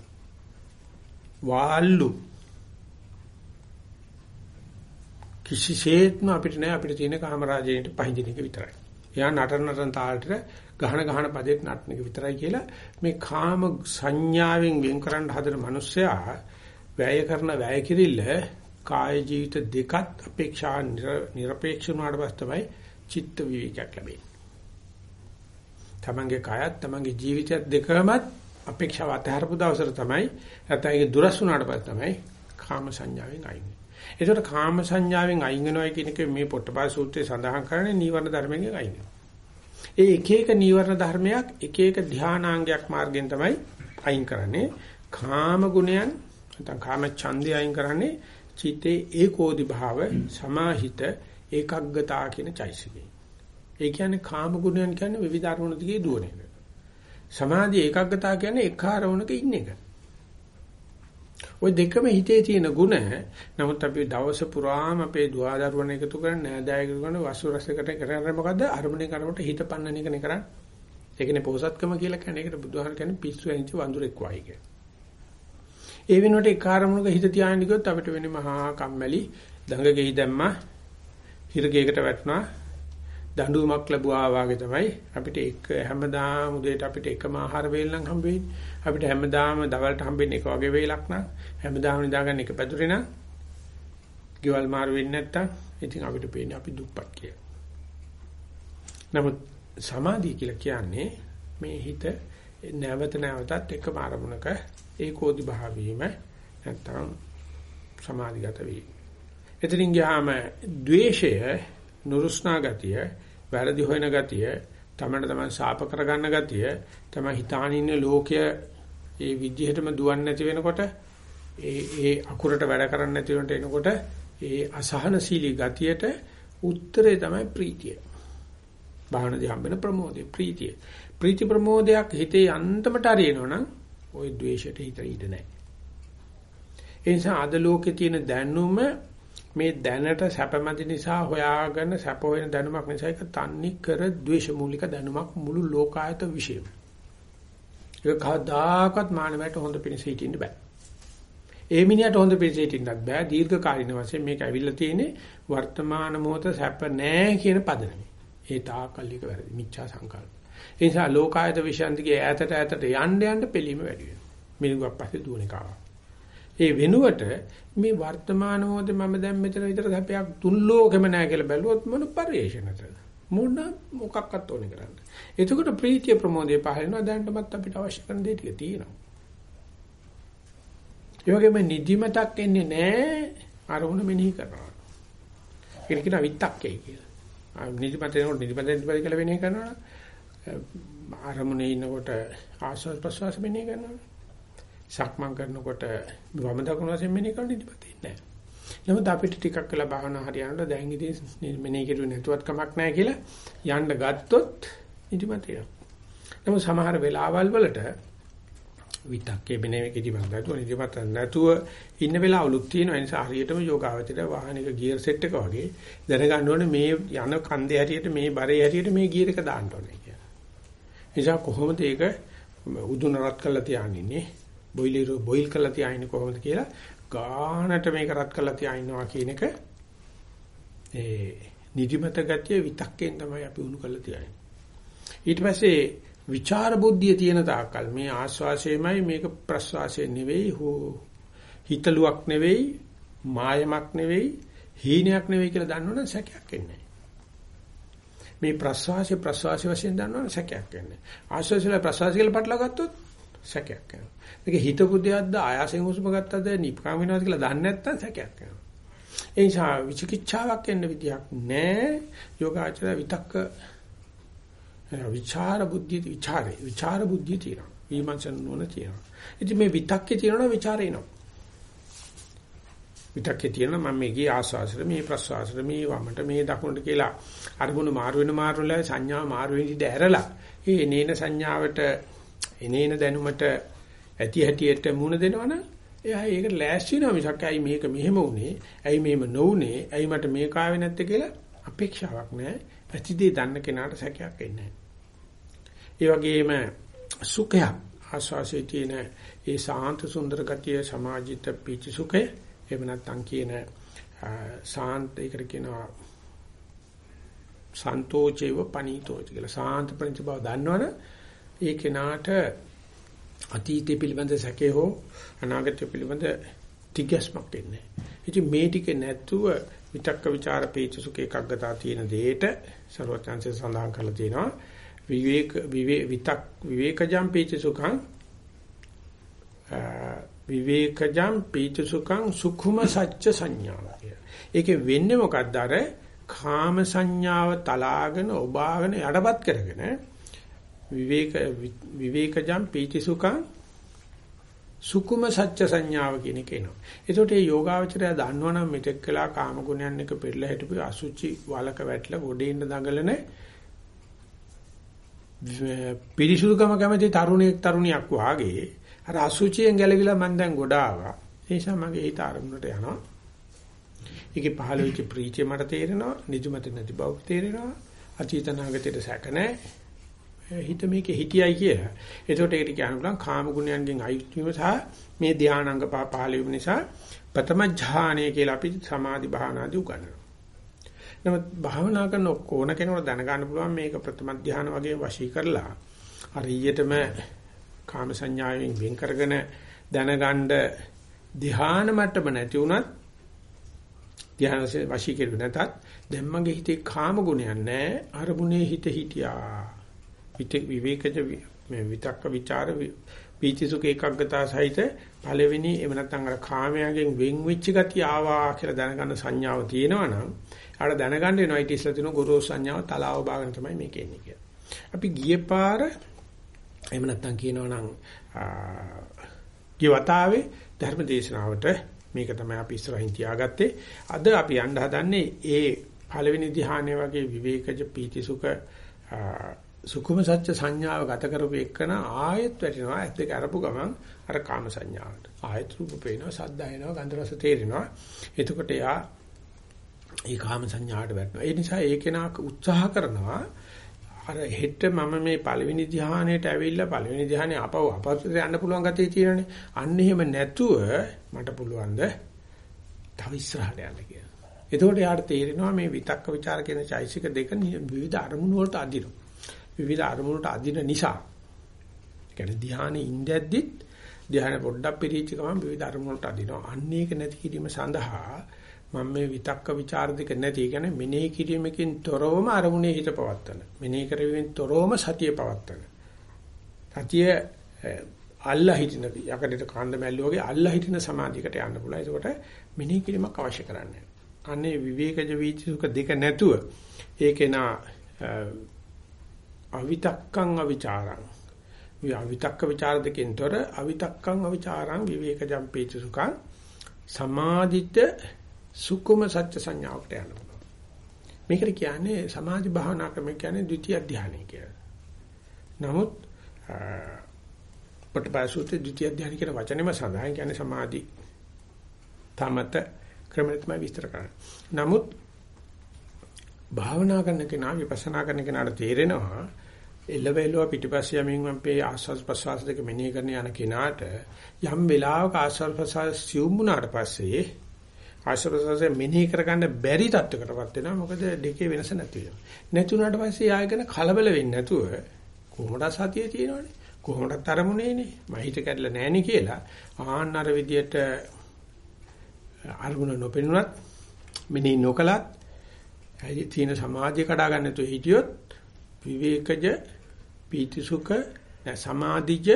වාල්ලු කිසිසේත්ම අපිට නෑ අපිට තියෙන කාමරාජයට පහඳින එක විතරයි. එයා නටන නටන තාලට ගහන ගහන පදෙත් නටන එක විතරයි කියලා මේ කාම සංඥාවෙන් වෙන් කරන්න හදන මිනිස්සයා වැය කරන වැය කිරිල්ල කාය ජීවිත දෙකත් අපේක්ෂා නිර්පේක්ෂ වුණාට පස්සේ තමයි චිත්ත විවේකයක් ලැබෙන්නේ. තමන්ගේ කායත් තමන්ගේ ජීවිතයත් දෙකම අපේක්ෂාව අතහැරපු දවසට තමයි නැත්නම් ඒක දුරස් වුණාට පස්සේ තමයි කාම සංඥාවෙන් අයින් ඒකට කාම සංඥාවෙන් අයින් වෙනවා කියන එක මේ පොට්ටපාද සූත්‍රයේ සඳහන් කරන්නේ නීවරණ ධර්මයෙන් අයින් ඒ එක එක නීවරණ ධර්මයක් එක එක ධානාංගයක් මාර්ගයෙන් තමයි අයින් කරන්නේ. කාම ගුණයන් නැත්නම් කාම ඡන්දය අයින් කරන්නේ චිතේ ඒකෝදි භාව සමාහිත ඒකග්ගතා කියන චෛසිකේ. ඒ කියන්නේ කාම ගුණයන් කියන්නේ විවිධ අරමුණු දිගේ දුවන එක. සමාධි ඒකග්ගතා කියන්නේ එක අරමුණක ඉන්න එක. ওই දෙකම හිතේ තියෙන ಗುಣ නමුත් අපි දවස පුරාම අපේ දුවදරුවන් එකතු කරන නෑදෑය එකතු කරන වස්තු රසයකට කරන්නේ මොකද්ද අරමුණේ කරමුට හිත පන්නන එකනේ කරන්නේ. ඒකනේ පොහසත්කම කියලා කියන්නේ. ඒකට බුදුහාම කියන්නේ පිස්සු ඇනිච්ච වඳුරෙක් වයි කියලා. ඒ වෙනුවට ඒ කාර්මුණක හිත තියාගෙන ගියොත් අපිට වෙන්නේ මහා කම්මැලි දඟ ගෙයි දැම්මා හිරගේකට වැටුණා දඬුවමක් ලැබුවා වාගේ තමයි අපිට එක හැමදාම උදේට අපිට එකම ආහාර වේලක් හම්බ වෙන්නේ. අපිට හැමදාම දවල්ට හම්බෙන්නේ එක වගේ වේලක් නම් හැමදාම නිදාගන්න එක පැදුරේ නම් ගෙවල් මාරු වෙන්නේ නැත්තම් ඉතින් අපිට පේන්නේ අපි දුප්පත් කියලා. නමුත් සමාධිය කියලා කියන්නේ මේ හිත නැවත නැවතත් එකම අරමුණක ඒකෝදි භාවීම නැත්තම් සමාධිගත වීම. එතනින් ගියාම ද්වේෂය නුරුස්නා ගතිය, වැරදි හොයන ගතිය, තමන්න තමන් ශාප කරගන්න ගතිය, තමයි හිතාන ඉන්න ලෝකය ඒ විදිහටම දුවන්නේ නැති වෙනකොට ඒ ඒ අකුරට වැඩ කරන්නේ නැති වෙනට එනකොට ඒ අසහනශීලී ගතියට උත්තරේ තමයි ප්‍රීතිය. භාවනාවේ හම්බෙන ප්‍රමෝදය ප්‍රීතිය. ප්‍රීති ප්‍රමෝදයක් හිතේ අන්තමට හරියනවනම් ওই ද්වේෂයට හිත ඉඳ නැහැ. ඒ නිසා අද ලෝකේ තියෙන දැනුම මේ දැනට සැපමැදි නිසා හොයාගෙන සැප වෙන දැනුමක් නිසා ඒක තන්නේ කර ද්වේෂ මූලික දැනුමක් මුළු ලෝකායත විශ්යම. ඒක කවදාකවත් මානවයට හොඳ පිණිස හිටින්න බෑ. ඒ මිනිහට හොඳ පිණිස හිටින්නත් බෑ. දීර්ඝ කාලින වශයෙන් මේක ඇවිල්ලා තියෙන්නේ වර්තමාන මොහොත සැප නෑ කියන පදනමේ. ඒ තාකල්ලික වැරදි මිච්ඡා සංකල්ප. ඒ නිසා ලෝකායත විශ්යන්තිගේ ඈතට ඈතට යන්න යන්න පිළීම වැඩි වෙනවා. මිනිගුවක් පස්සේ දුවන එක ආවා. ඒ වෙනුවට මේ වර්තමාන මොහොතේ මම දැන් මෙතන විතර සැපයක් තුන් ලෝකෙම නැහැ කියලා බැලුවොත් මොන පරිේශනද මොන මොකක්වත් ඕනේ කරන්නේ. එතකොට ප්‍රීතිය ප්‍රමෝදය පහළනවා දැනටමත් අපිට අවශ්‍ය කරන දේ ටික තියෙනවා. ඒ වගේම නිදිමතක් එන්නේ නැහැ අරමුණ මෙනෙහි කරනවා. ඒක කියන විත්තක්කේ කියලා. නිදිමත එනකොට නිදිමත නිදිමත කියලා මෙනෙහි කරනවා. අරමුණේ ඉන්නකොට ආස්වාද ප්‍රසවාස මෙනෙහි කරනවා. සක්මන් කරනකොට වම දකුණු වශයෙන් මෙනෙහි කරන්න නිදිමත නැහැ. නමුත් අපිට ටිකක් වෙලා භාවනා හරියනකොට දැන් ඉතින් මෙනෙහි කෙරුවේ නැතුවත් කමක් නැහැ කියලා යන්න ගත්තොත් නිදිමත එනවා. නමුත් සමහර වෙලාවල් වලට විතක්කේ බෙනෙකෙදි වන්දතු නිදිමත නැතුව ඉන්න වෙලාවලුත් තියෙනවා. ඒ නිසා හරියටම යෝගාවචරය වාහනික ගියර් සෙට් එක වගේ දැනගන්න ඕනේ මේ යන කන්දේ හැටියට මේ බරේ හැටියට මේ ගියර් එක දාන්න ඕනේ කියලා. නිසා කොහොමද ඒක උදුන රත් කරලා තියානින්නේ? බොයිලර් බොයිල් කරලා තියානින්නේ කොහොමද කියලා ගානට මේක රත් කරලා තියාිනවා කියන එක ඒ නිදිමත ගතිය විතක්කෙන් තමයි අපි උණු කරලා තියන්නේ. ඊට පස්සේ විචාර බුද්ධිය තියෙන තාක්කල් මේ ආස්වාසයමයි මේක ප්‍රස්වාසය නෙවෙයි හෝ හිතලුවක් නෙවෙයි මායමක් නෙවෙයි හීනයක් නෙවෙයි කියලා දන්නවනම් සැකයක් එන්නේ මේ ප්‍රස්වාසය ප්‍රස්වාසය වශයෙන් දන්නවනම් සැකයක් එන්නේ ආස්වාසයල ප්‍රස්වාසය කියලා පටලවා ගත්තොත් සැකයක් එනවා මේක හිතපු දෙයක්ද ආයාසයෙන් හුස්ම ගත්තද නිප්කාම වෙනවද කියලා දන්නේ නැත්නම් සැකයක් එනවා ඒ නිසා විචිකිච්ඡාවක් එන්න විදියක් නැහැ යෝගාචර විතක්ක විචාර බුද්ධිය විචාරේ විචාර බුද්ධිය තියෙනවා. විමර්ශන නොන තියෙනවා. ඉතින් මේ විතක්කේ තියෙනවා ਵਿਚාරේ එනවා. විතක්කේ තියෙනවා මම මේ ගියේ ආස්වාසර මේ ප්‍රස්වාසර මේ වමට මේ දකුණට කියලා අරමුණු මාරු වෙන මාරු වෙලා සංඥා මාරු වෙන ඉඳ ඇරලා ඒ එනේන සංඥාවට එනේන දැනුමට ඇති හැටියට මුණ දෙනවනම් එයා ඒකට ලෑස්ති වෙනවා මිසක් ඇයි මේක මෙහෙම වුනේ? ඇයි මෙහෙම නොවුනේ? ඇයි මට මේක ආවේ නැත්තේ? කියලා අපේක්ෂාවක් නැහැ. ප්‍රතිදී දන්න කෙනාට සැකයක් එන්නේ නැහැ. ඒ වගේම සුඛයක් ආස්වාසයේ තියෙන ඒ සාන්ත සුන්දර ගතිය සමාජිත පීච සුඛය. එහෙම නැත්නම් කියන සාන්ත ඒකට කියනවා සන්තෝචේව පනීතෝච කියලා. සාන්ත ප්‍රංච බව දන්නවනේ ඒ කෙනාට අතීතය පිළිබඳ සැකේ හෝ අනාගතය පිළිබඳ තිගැස්මක් එන්නේ. ඉතින් මේ ටික නැතුව විතක්ක ਵਿਚාර පීචසුක එකක් ගතා තියෙන දෙයට ਸਰවඥාන්සේ සඳහන් කරලා තියෙනවා විවේක විතක් විවේකජම් පීචසුකං විවේකජම් පීචසුකං සුඛුම සච්ච සංඥාව. ඒකේ වෙන්නේ මොකද්ද අර කාම සංඥාව තලාගෙන ඔබාගෙන යඩපත් කරගෙන විවේක විවේකජම් පීති සුඛං සුකුම සත්‍ය සංඥාව කියන එක එනවා. ඒකට මේ යෝගාවචරය දන්නවනම් මෙතෙක් කළා කාම ගුණයන් එක පෙරලා හිටපු අසුචි වලක වැටලා ගොඩේ ඉන්න දඟලන පිරිසුදුකම කැමති තරුණයෙක් තරුණියක් වාගේ අර අසුචියෙන් ගැලවිලා මම දැන් ගොඩ ආවා. ඒ නිසා මගේ හිත ආරමුණට යනවා. ඒකේ පහළ වෙච්ච ප්‍රීතිය මට තේරෙනවා, නිදිමත නැති බව තේරෙනවා. අතීත නාගතයට සැක නැහැ. හිත මේකේ හිටියයි කියලා. ඒකට ඒකට කියන්න පුළුවන් කාම ගුණයන්ගෙන් අයිති වීම සහ මේ ධානාංග පහළ වීම නිසා ප්‍රථම ඥානය කියලා අපි සමාධි භාවනාදී උගන්වනවා. නමුත් භාවනා කරන ඕන කෙනෙකුට දැනගන්න පුළුවන් මේක ප්‍රථම ධානය වගේ වශී කරලා හරියටම කාම සංඥාවෙන් වෙන් කරගෙන දැනගන්න ධ්‍යාන මට්ටම නැති වුණත් ධ්‍යානසේ වශී කෙරුවේ නැතත් දැන් මගේ හිතේ කාම ගුණයක් නැහැ අරමුණේ හිත හිටියා විවේකජ මේ විතක්ක ਵਿਚාර පීති සුඛ ඒකග්ගතා සහිත පළවෙනි එහෙම නැත්නම් අර කාමයෙන් වෙන් වෙච්ච ගතිය ආවා කියලා දැනගන්න සංඥාව තියෙනවා නම් ආడ දැනගන්න වෙනවා ඊට ඉස්සෙල්ලා තියෙන ගුරු සංඥාව තලාව බාගෙන තමයි මේක එන්නේ කියලා. අපි ගියේ පාර එහෙම නැත්නම් කියනවා නම් ගියවතාවේ ධර්ම දේශනාවට මේක තමයි අපි ඉස්සරහින් තියාගත්තේ. අද අපි යන්න හදන්නේ ඒ පළවෙනි ධ්‍යානය වගේ විවේකජ පීති සුඛ සුකුම සත්‍ය සංඥාව ගත කරපු එකන ආයෙත් වැටෙනවා. ඇත්ත දෙක අරපු ගමන් අර කාම සංඥාවට. ආයෙත් රූප පේනවා සද්ද ඇහෙනවා ගන්ධ රස තේරෙනවා. එතකොට යා ඒ කාම සංඥාවට වැටෙනවා. ඒ නිසා ඒ කෙනා උත්සාහ කරනවා අර හෙට මම මේ පළවෙනි ධ්‍යානයට ඇවිල්ලා පළවෙනි ධ්‍යානෙ අපව අපතට යන්න පුළුවන් ගතිය තියෙනනේ අන්න එහෙම නැතුව මට පුළුවන් ද තව ඉස්සරහට යන්න කියලා. එතකොට යාට තේරෙනවා මේ විතක්ක ਵਿਚාර කියන චෛසික දෙක විවිධ අරමුණු වලට අදිනවා. විවිධ අරමුණට අදින නිසා. කියන්නේ ධ්‍යානෙ ඉඳද්දිත් ධ්‍යාන පොඩ්ඩක් පිරීච්ච ගමන් විවිධ අරමුණට අදිනවා. අන්න ඒක නැති කිරීම සඳහා මම මේ විතක්ක ਵਿਚාර දෙක නැති කියන්නේ මෙනෙහි කිරීමකින් තොරවම අරමුණේ හිත පවත්තන. මෙනෙහි කිරීමෙන් තොරවම සතිය පවත්තන. සතිය අල්ලා හිටින යකඩට කාන්ද මැල්ලු වගේ අල්ලා හිටින සමාධියකට යන්න පුළුවන්. ඒකට මෙනෙහි කිරීමක් අවශ්‍ය කරන්නේ. අනේ විවේකජ වීචිසුක දෙක නැතුව ඒකේනා අවිතක්කං අවිචාරං අවිතක්ක ਵਿਚාර දෙකෙන් තොර අවිතක්කං අවිචාරං විවේකජම් පීචිසුකං සමාධිත සුකුම සත්‍ය සංඥාවට යන්න පුළුවන්. මේකට කියන්නේ සමාධි භාවනා ක්‍රම කියන්නේ ද්විතිය ධානය කියලා. නමුත් පොට්ටපාසුත්තේ ද්විතිය ධානය කියන වචනේම සඳහන් කියන්නේ සමාධි තමත ක්‍රමෙත් තමයි විස්තර කරන්නේ. නමුත් භාවනා කරන කෙනා විපස්සනා කරන කෙනාට තේරෙනවා එළවෙලුව පිටිපස්ස යමින් මම ආස්වාස් ප්‍රසවාස දෙක මෙනෙහි කරන යන කෙනාට යම් වෙලාවක ආස්වාස් ප්‍රසවාස සිවුම් වුණාට පස්සේ ආස්වාස් ප්‍රසවාස මෙනෙහි කරගන්න බැරි තත්යකටපත් වෙනවා. මොකද දෙකේ වෙනස නැති වෙනවා. නැති වුණාට පස්සේ ආයගෙන කලබල වෙන්නේ නැතුව කොහොමද සතියේ තියෙනවනේ? කොහොමදත් අරමුණේනේ මම හිත කැඩලා නැහෙනි කියලා ආන්න අර විදියට අරමුණ නොපෙනුනත් මෙනෙහි නොකලත් ඇයි තියෙන සමාධිය කඩා ගන්න නැතුව හිටියොත් විවේකජ පීතිසුඛ සමාධිජ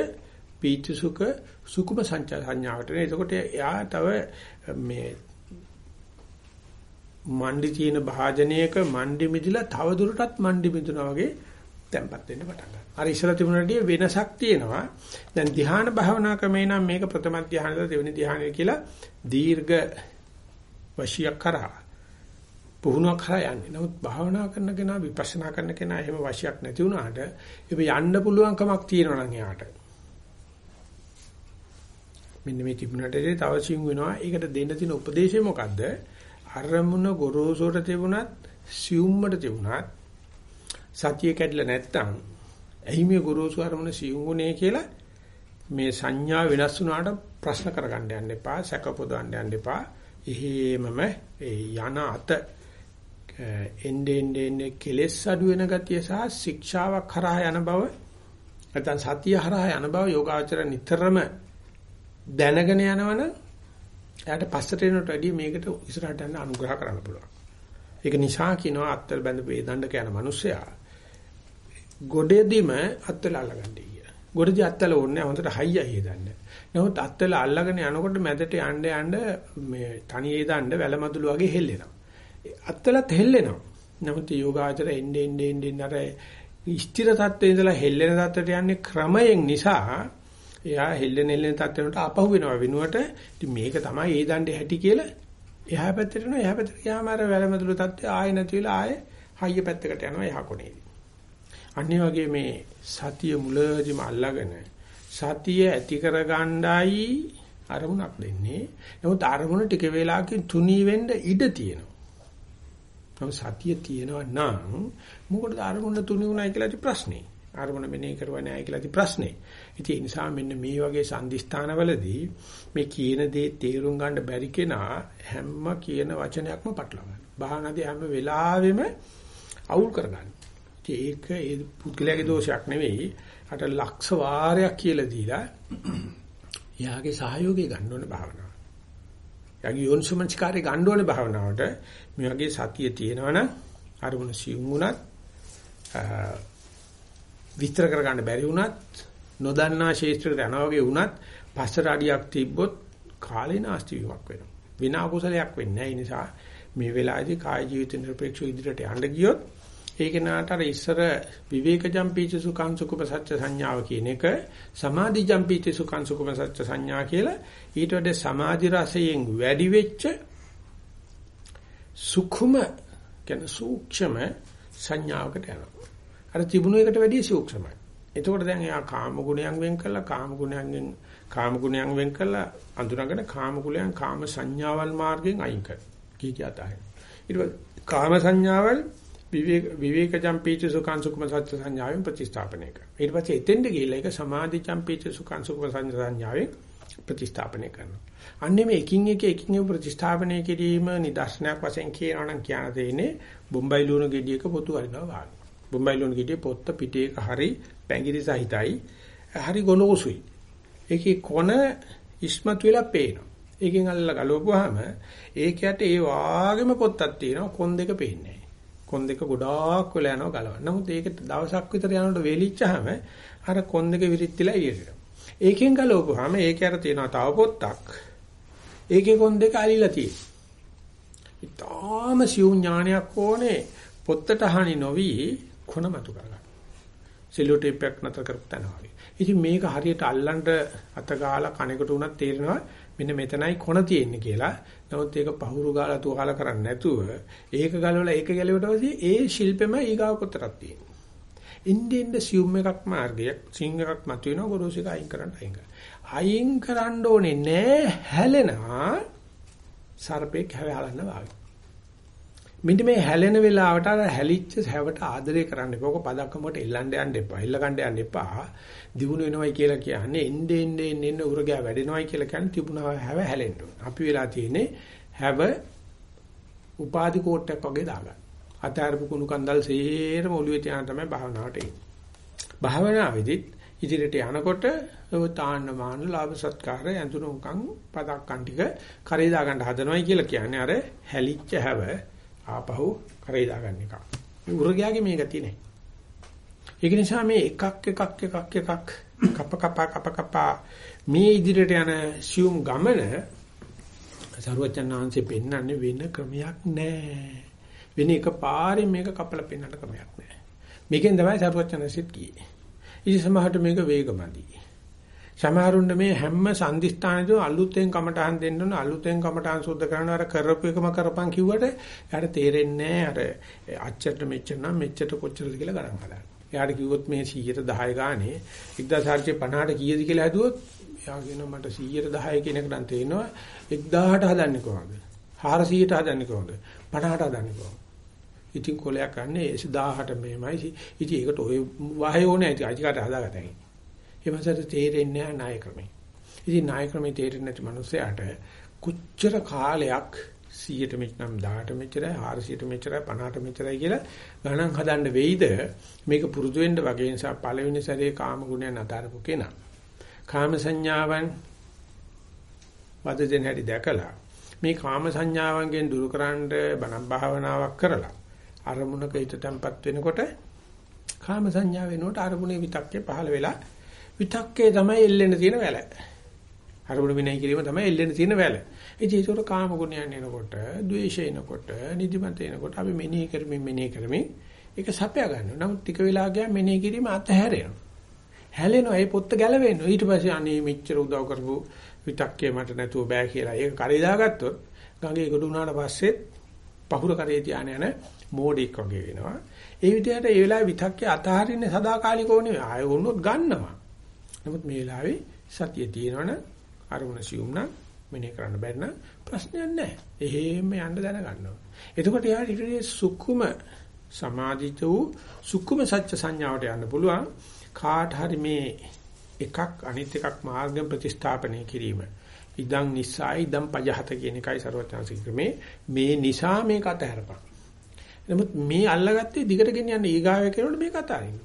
පීතිසුඛ සුකුම සංඥාවට නේ එතකොට එයා තව මේ මණ්ඩි තියෙන භාජනයක මණ්ඩි මිදිලා තව දුරටත් මණ්ඩි මිදුනා වගේ තැම්පත් වෙන්න පටන් ගන්නවා. අර ඉස්සලා තිබුණාටිය වෙනසක් තියෙනවා. දැන් ධ්‍යාන භාවනා ක්‍රමේ නම් මේක ප්‍රථම ධ්‍යානද දෙවෙනි ධ්‍යානද කියලා දීර්ඝ වශියක් කරා පුහුණුවක් කරා යන්නේ. නමුත් භාවනා කරන කෙනා විපස්සනා කරන කෙනා එහෙම වශයක් නැති වුණාට ඒක යන්න පුළුවන් කමක් තියෙනවා නම් එයාට. මෙන්න මේ තිබුණාට තව සිං වෙනවා. ඒකට දෙන්න තියෙන උපදේශය මොකද්ද? අරමුණ ගොරෝසුට තිබුණත් සියුම්මට තිබුණත් සතිය කැඩලා නැත්තම් එහි මේ ගොරෝසු අරමුණ සියුම්ුනේ කියලා මේ සංඥා වෙනස් වුණාට ප්‍රශ්න කරගන්න යන්න එපා. සැක පොදවන්න යන්න එපා. එහෙමම ඒ යන අත Eh, එnde ende ende කෙලෙස් අඩු වෙන ගතිය සහ ශික්ෂාවක් කරා යන බව නැත්නම් සතිය හරහා යන බව යෝගාචර නිතරම දැනගෙන යනවනම් එයාට පස්සට එනට වැඩිය මේකට ඉස්සරහට යන්න අනුග්‍රහ කරන්න පුළුවන්. ඒක නිසා කියනවා අත්තල් බැඳපු ඒ දණ්ඩක යන මිනිස්සයා ගොඩේදීම අත්තල අල්ලගන්නේ කියලා. ගොඩදී අත්තල ඕනේ හොඳට හයිය හේදන්නේ. නමුත් අත්තල අල්ලගෙන යනකොට මැදට යන්න යන්න මේ තනියේ දාන්න වැලමදුළු වගේ හෙල්ලෙනවා. අත්තලත් හෙල්ලෙනවා. නමුත් යෝගාචර එන්නේ එන්නේ එන්නේ අර ස්ථිර තත්ත්වයේ ඉඳලා හෙල්ලෙන තත්ත්වයට යන්නේ ක්‍රමයෙන් නිසා එයා හෙල්ලෙන හෙල්ලෙන තත්ත්වයට අපහු වෙනවා වෙනුවට ඉතින් මේක තමයි ඒ දණ්ඩේ හැටි කියලා එහා පැත්තට යනවා එහා පැත්තට ගියාම අර වැලමදුළු තත්ත්වය ආයෙ නැති වෙලා ආයෙ හයිය පැත්තකට යනවා එහා කොනේදී. අනිත් වගේ මේ සතිය මුලදීම අල්ලාගෙන සතිය ඇති කරගණ්ඩායි අරමුණක් දෙන්නේ. නමුත් අරමුණ ටික වේලාවකින් තුනී වෙන්න ඉඩ තියෙනවා. නමුත් සතිය තියෙනවා නම් මොකටද අරමුණ තුනි උනායි කියලා ති ප්‍රශ්නේ. අරමුණ මෙනේ කරුවා නැහැ කියලා ති ප්‍රශ්නේ. ඉතින් ඒ නිසා මෙන්න මේ වගේ සම්දිස්ථානවලදී මේ කියන දේ තේරුම් ගන්න බැරි කෙනා හැම කියන වචනයක්ම පටලවා ගන්න. භාවනාදී හැම වෙලාවෙම අවුල් කරගන්න. ඒක ඒ පුද්ගලයාගේ දෝෂයක් නෙවෙයි. අට ලක්ෂ වාරයක් කියලා දීලා යාගේ සහයෝගය ගන්න ඕනේ භාවනාව. යගේ යෝනිසමංචකාරය ගන්න ඕනේ භාවනාවට මේ වගේ සතිය තියෙනවනම් අරමුණ සියුම් වුණත් විස්තර කරගන්න බැරි වුණත් නොදන්නා ශේෂ්ත්‍රයට යනවා වගේ වුණත් පස්සට අඩියක් තිබ්බොත් කාලේ නාස්ති වීමක් වෙනවා. විනා කුසලයක් වෙන්නේ නැහැ. ඒ නිසා මේ වෙලාවේදී කාය ජීවිත නිර්පේක්ෂව ඉදිරියට යන්න ගියොත් ඒක නාට අර ඉස්සර විවේක ජම්පීච සුඛං සුඛප සත්‍ය සංඥාව කියන එක සමාධි ජම්පීච සුඛං සුඛප සත්‍ය සංඥා කියලා ඊට වඩා සමාධි රසයෙන් වැඩි වෙච්ච සුඛම කියන සූක්ෂම සංඥාවකට යනවා. අර තිබුණු එකට වැඩිය සූක්ෂමයි. එතකොට දැන් එයා කාම ගුණයන් වෙන් කළා කාම ගුණයන්ගෙන් කාම ගුණයන් වෙන් කළා අඳුනගෙන කාම ගුණයන් කාම සංඥාවල් මාර්ගයෙන් අයින් කරනවා. කී කියතායි. ඊට පස්සේ කාම සංඥාවල් විවේක විවේක ජම්පීච සුඛං සුඛම සත්‍ය සංඥාවෙන් ප්‍රතිස්ථාපනය කරනවා. ඊට පස්සේ එතෙන්ද ගිහිල්ලා ඒක සමාධි ජම්පීච සුඛං සුඛම සංඥාවෙන් ප්‍රතිස්ථාපනය කරනවා. අන්නේ මේ එකින් එක එකින් එක ප්‍රතිස්ථාපනය කිරීම නිදර්ශනයක් වශයෙන් කියනවා නම් කියන දෙන්නේ බොම්බයි ලුණු ගෙඩියක පොතු වරිනවා වාගේ. බොම්බයි ලුණු ගෙඩිය පොත්ත පිටේක හරි පැංගිරි සහිතයි. හරි ගොනෝසුයි. ඒකේ කොන ඉස්මතු වෙලා පේනවා. ඒකෙන් අල්ලලා ගලවපුවාම ඒකයට ඒ වාගේම පොත්තක් තියෙනවා කොන් දෙක පේන්නේ කොන් දෙක ගොඩාක් වෙලා යනවා ගලවන්න. නමුත් ඒක දවසක් විතර යනකොට වෙලිච්චාම අර කොන් දෙක විරිච්චිලා ඉරියට. ඒකෙන් ගලවපුවාම ඒකයට තියෙනවා තව පොත්තක්. ඒකේ කොන් දෙක අලිලා තියෙනවා. ඊටාම සියුම් ඥානයක් ඕනේ පොත්තට හානි නොවි කොන මතු කරගන්න. සෙලෝ ටේප් එකක් නතර කරපු තැන වගේ. ඉතින් මේක හරියට අල්ලන්න අත ගාලා කණෙකුට උනත් තේරෙනවා මෙන්න මෙතනයි කොන තියෙන්නේ කියලා. නමුත් ඒක පහුරු ගාලා තුවාල කරන්නේ නැතුව ඒක ගලවලා ඒක ගැලවට පස්සේ ඒ ශිල්පෙම ඊගාව පොතරක් තියෙනවා. ඉන්දිය ඉන්ද සියුම් එකක් මාර්ගයක් සිං එකක් මතුවෙනවා ගොරෝසු එක අයින් කරන්න අයින් කරන්න. අයින් කරන්න ඕනේ නෑ හැලෙනවා සර්පෙක් හැවහලන්න වාගේ. මෙන්න මේ හැලෙන වෙලාවට අර හැලිච්ච හැවට ආදරය කරන්න එපා. ඔක පදක්කමකට එල්ලන්න යන්න එපා. එල්ල ගන්න යන්න එපා. දිනුන වෙනවයි කියලා කියන්නේ එnde ende ende උරගෑ වැඩෙනවයි කියලා කියන්නේ තිබුණා හැව හැලෙන්න ඕන. අපි වෙලා තියෙන්නේ හැව උපාදි කෝට්ටයක් වගේ දාගන්න. අතාරපු කුණු කන්දල් සේරම ඔළුවේ තියාන තමයි භාවනාවට එන්නේ. භාවනාවේදීත් ඉදිරියට යනකොට ඔය තාන්න මාන ලාභ සත්කාර ඇඳුනුකම් පදක්කම් ටික කරේ දා ගන්න හදනවයි කියලා කියන්නේ අර හැලිච්ච හැව ආපහු කරේ දා ගන්න එක. මේ උරගයාගේ මේ ගතිය නේ. ඒක නිසා මේ එකක් එකක් එකක් එකක් කප කප කප කප මේ ඉදිරියට යන සියුම් ගමන සරුවචනාංශේ පෙන්වන්නේ වෙන ක්‍රමයක් නැහැ. වෙන එක පාරෙන් මේක කපලා පෙන්වන්න ක්‍රමයක් නැහැ. මේකෙන් තමයි සරුවචනාංශෙත් කියේ. ඉතින් සමහරට මේක වේගමදි. සමහරුන්න මේ හැම සංදිස්ථානෙදී අලුතෙන් කමටහන් දෙන්න ඕන අලුතෙන් කමටහන් සුද්ධ කරනවා අර කරපු එකම කරපන් කිව්වට එයාට තේරෙන්නේ නැහැ අර අච්චරට මෙච්චර නම් මෙච්චරට කොච්චරද කියලා ගණන් හදන්න. එයාට කිව්වොත් මේ 110 ගානේ 1450ට කීයද කියලා හැදුවොත් එයා කියනවා මට 110 කියන එක නම් තේරෙනවා 1000ට හදන්නේ කොහොමද? 400ට හදන්නේ කොහොමද? 50ට හදන්නේ කොහොමද? ඉතින් කොලයක් ගන්න 1000ට මෙහෙමයි. ඉතින් ඒකට ඔය වාහය ඕනේ ඇති අයිතිකට හදාගතයි. ඒ මාසට තේරෙන්නේ නැහැ ණය ක්‍රමේ. ඉතින් ණය ක්‍රමේ තේරෙන්නේ නැති මිනිස්සයාට කොච්චර කාලයක් 100ට මෙච්නම් 10ට මෙච්චරයි 400ට මෙච්චරයි 50ට මෙච්චරයි කියලා ගණන් හදන්න වෙයිද මේක පුරුදු වෙන්න වගේ නිසා පළවෙනි සැරේ කාම ගුණයන් අතාරපු කෙනා කාම සංඥාවන් වද දෙන හැටි දැකලා මේ කාම සංඥාවන්ගෙන් දුරු කරන්න බණ භාවනාවක් කරලා අරමුණක හිත තැම්පත් වෙනකොට කාම සංඥා වෙනකොට අරමුණේ විතක්කේ පහළ වෙලා විතක්කේ තමයි එල්ලෙන්න තියෙන වැල. අරමුණ විනය කිරීම තමයි එල්ලෙන්න තියෙන වැල. ඉතින් ඒකට කාම ගුණයන් එනකොට, ද්වේෂය එනකොට, නිදිමත එනකොට අපි මෙනෙහි කරමින් මෙනෙහි කරමින් ඒක සපයා ගන්නවා. නමුත් ටික වෙලා ගියා මෙනෙහි කිරීම අතහැරෙනවා. හැලෙනවා. ඒ පොත්ත ගැලවෙනවා. ඊට පස්සේ අනේ මෙච්චර උදව් කරපු විතක්කේ මට නැතුව බෑ කියලා ඒක කරේ දාගත්තොත් ගඟේ ගොඩ වුණාට පස්සේ පහුර කරේ තියාන යන මෝඩෙක් වගේ වෙනවා. ඒ විදිහට ඒ වෙලාවේ විතක්කේ අතහරින්නේ සදාකාලිකව නෙවෙයි. ආයෙ වුණොත් ගන්නවා. නමුත් මේ වෙලාවේ සතිය තියෙනවනම් අරමුණ සියුම් නම් මෙනේ කරන්න බැරි නම් ප්‍රශ්නයක් නැහැ. එහෙම යන්න දැනගන්නවා. එතකොට යාට ඊටදී සුකුම සමාධිත වූ සුකුම සත්‍ය සංඥාවට යන්න පුළුවන්. කාට හරි මේ එකක් අනිත් එකක් මාර්ග ප්‍රතිස්ථාපනය කිරීම. ඉදං නිසා ඉදං පජහත කියන එකයි ਸਰවඥාන්සික ක්‍රමේ මේ නිසා මේක අතහැරපන්. නමුත් මේ අල්ලගත්තේ දිගට ගෙනියන්න ඊගාවේ කරනකොට මේක අතාරින්න.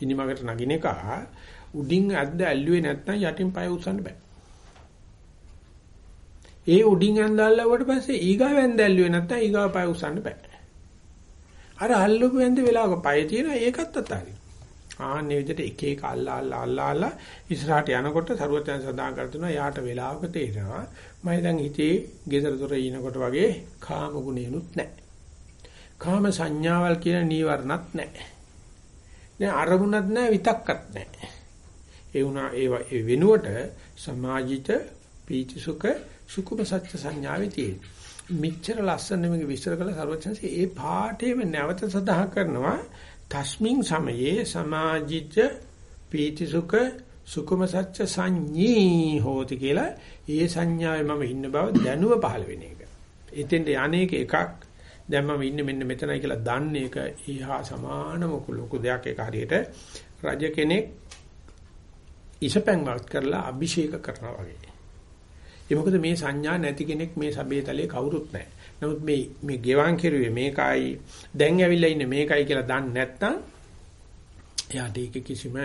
ඉනිමකට නගින එක උඩින් ඇද්ද ඇල්ලුවේ නැත්නම් යටින් පය උස්සන්න බෑ. ඒ උඩින් ඇඳ අල්ලුවට පස්සේ ඊගාව ඇඳ ඇල්ලුවේ නැත්නම් ඊගාව පය උස්සන්න බෑ. අර අල්ලපු ඇඳ වෙලාවක පය තියෙනවා ඒකත් අතාරින්න. ආන්නේ විදිහට එක එක අල්ලා අල්ලා අල්ලා අල්ලා ඉස්සරහට යනකොට සරුවත්යන් සදාන් කර දෙනවා යාට වෙලාවක තේරෙනවා මම දැන් හිතේ ගෙදර දොර ඉනකොට වගේ කාම ගුණේනුත් නැහැ. කාම සංඥාවල් කියන නීවරණත් නැහැ. දැන් අරමුණක් නැහැ විතක්කත් නැහැ. ඒ වුණා ඒ වෙනුවට සමාජිත පීතිසුඛ සුකුම සත්‍ය සංඥාවේ තියෙන. මෙච්චර ලස්සන මේක විස්තර කළ සර්වඥන්සේ ඒ පාඩේම නැවත සදාහ කරනවා තස්මින් සමයේ සමාජිත පීතිසුඛ සුකුම සත්‍ය සංඤී හෝති කියලා ඒ සංඥාවේ මම ඉන්න බව දැනුව පහළ වෙන එක. එතෙන්ට යන්නේක එකක් දැන් මම ඉන්නේ මෙන්න මෙතනයි කියලා දන්නේ එක ඊහා සමානම ලොකු දෙයක් ඒක හරියට රජ කෙනෙක් ඉසපැන්වත් කරලා අභිෂේක කරනවා වගේ. ඒ මොකද මේ සංඥා නැති කෙනෙක් මේ සබේ තලයේ කවුරුත් නැහැ. නමුත් මේ මේ ගෙවන් කෙරුවේ මේකයි දැන් ඇවිල්ලා ඉන්නේ මේකයි කියලා දන්නේ නැත්නම් එයාට ඒක කිසිම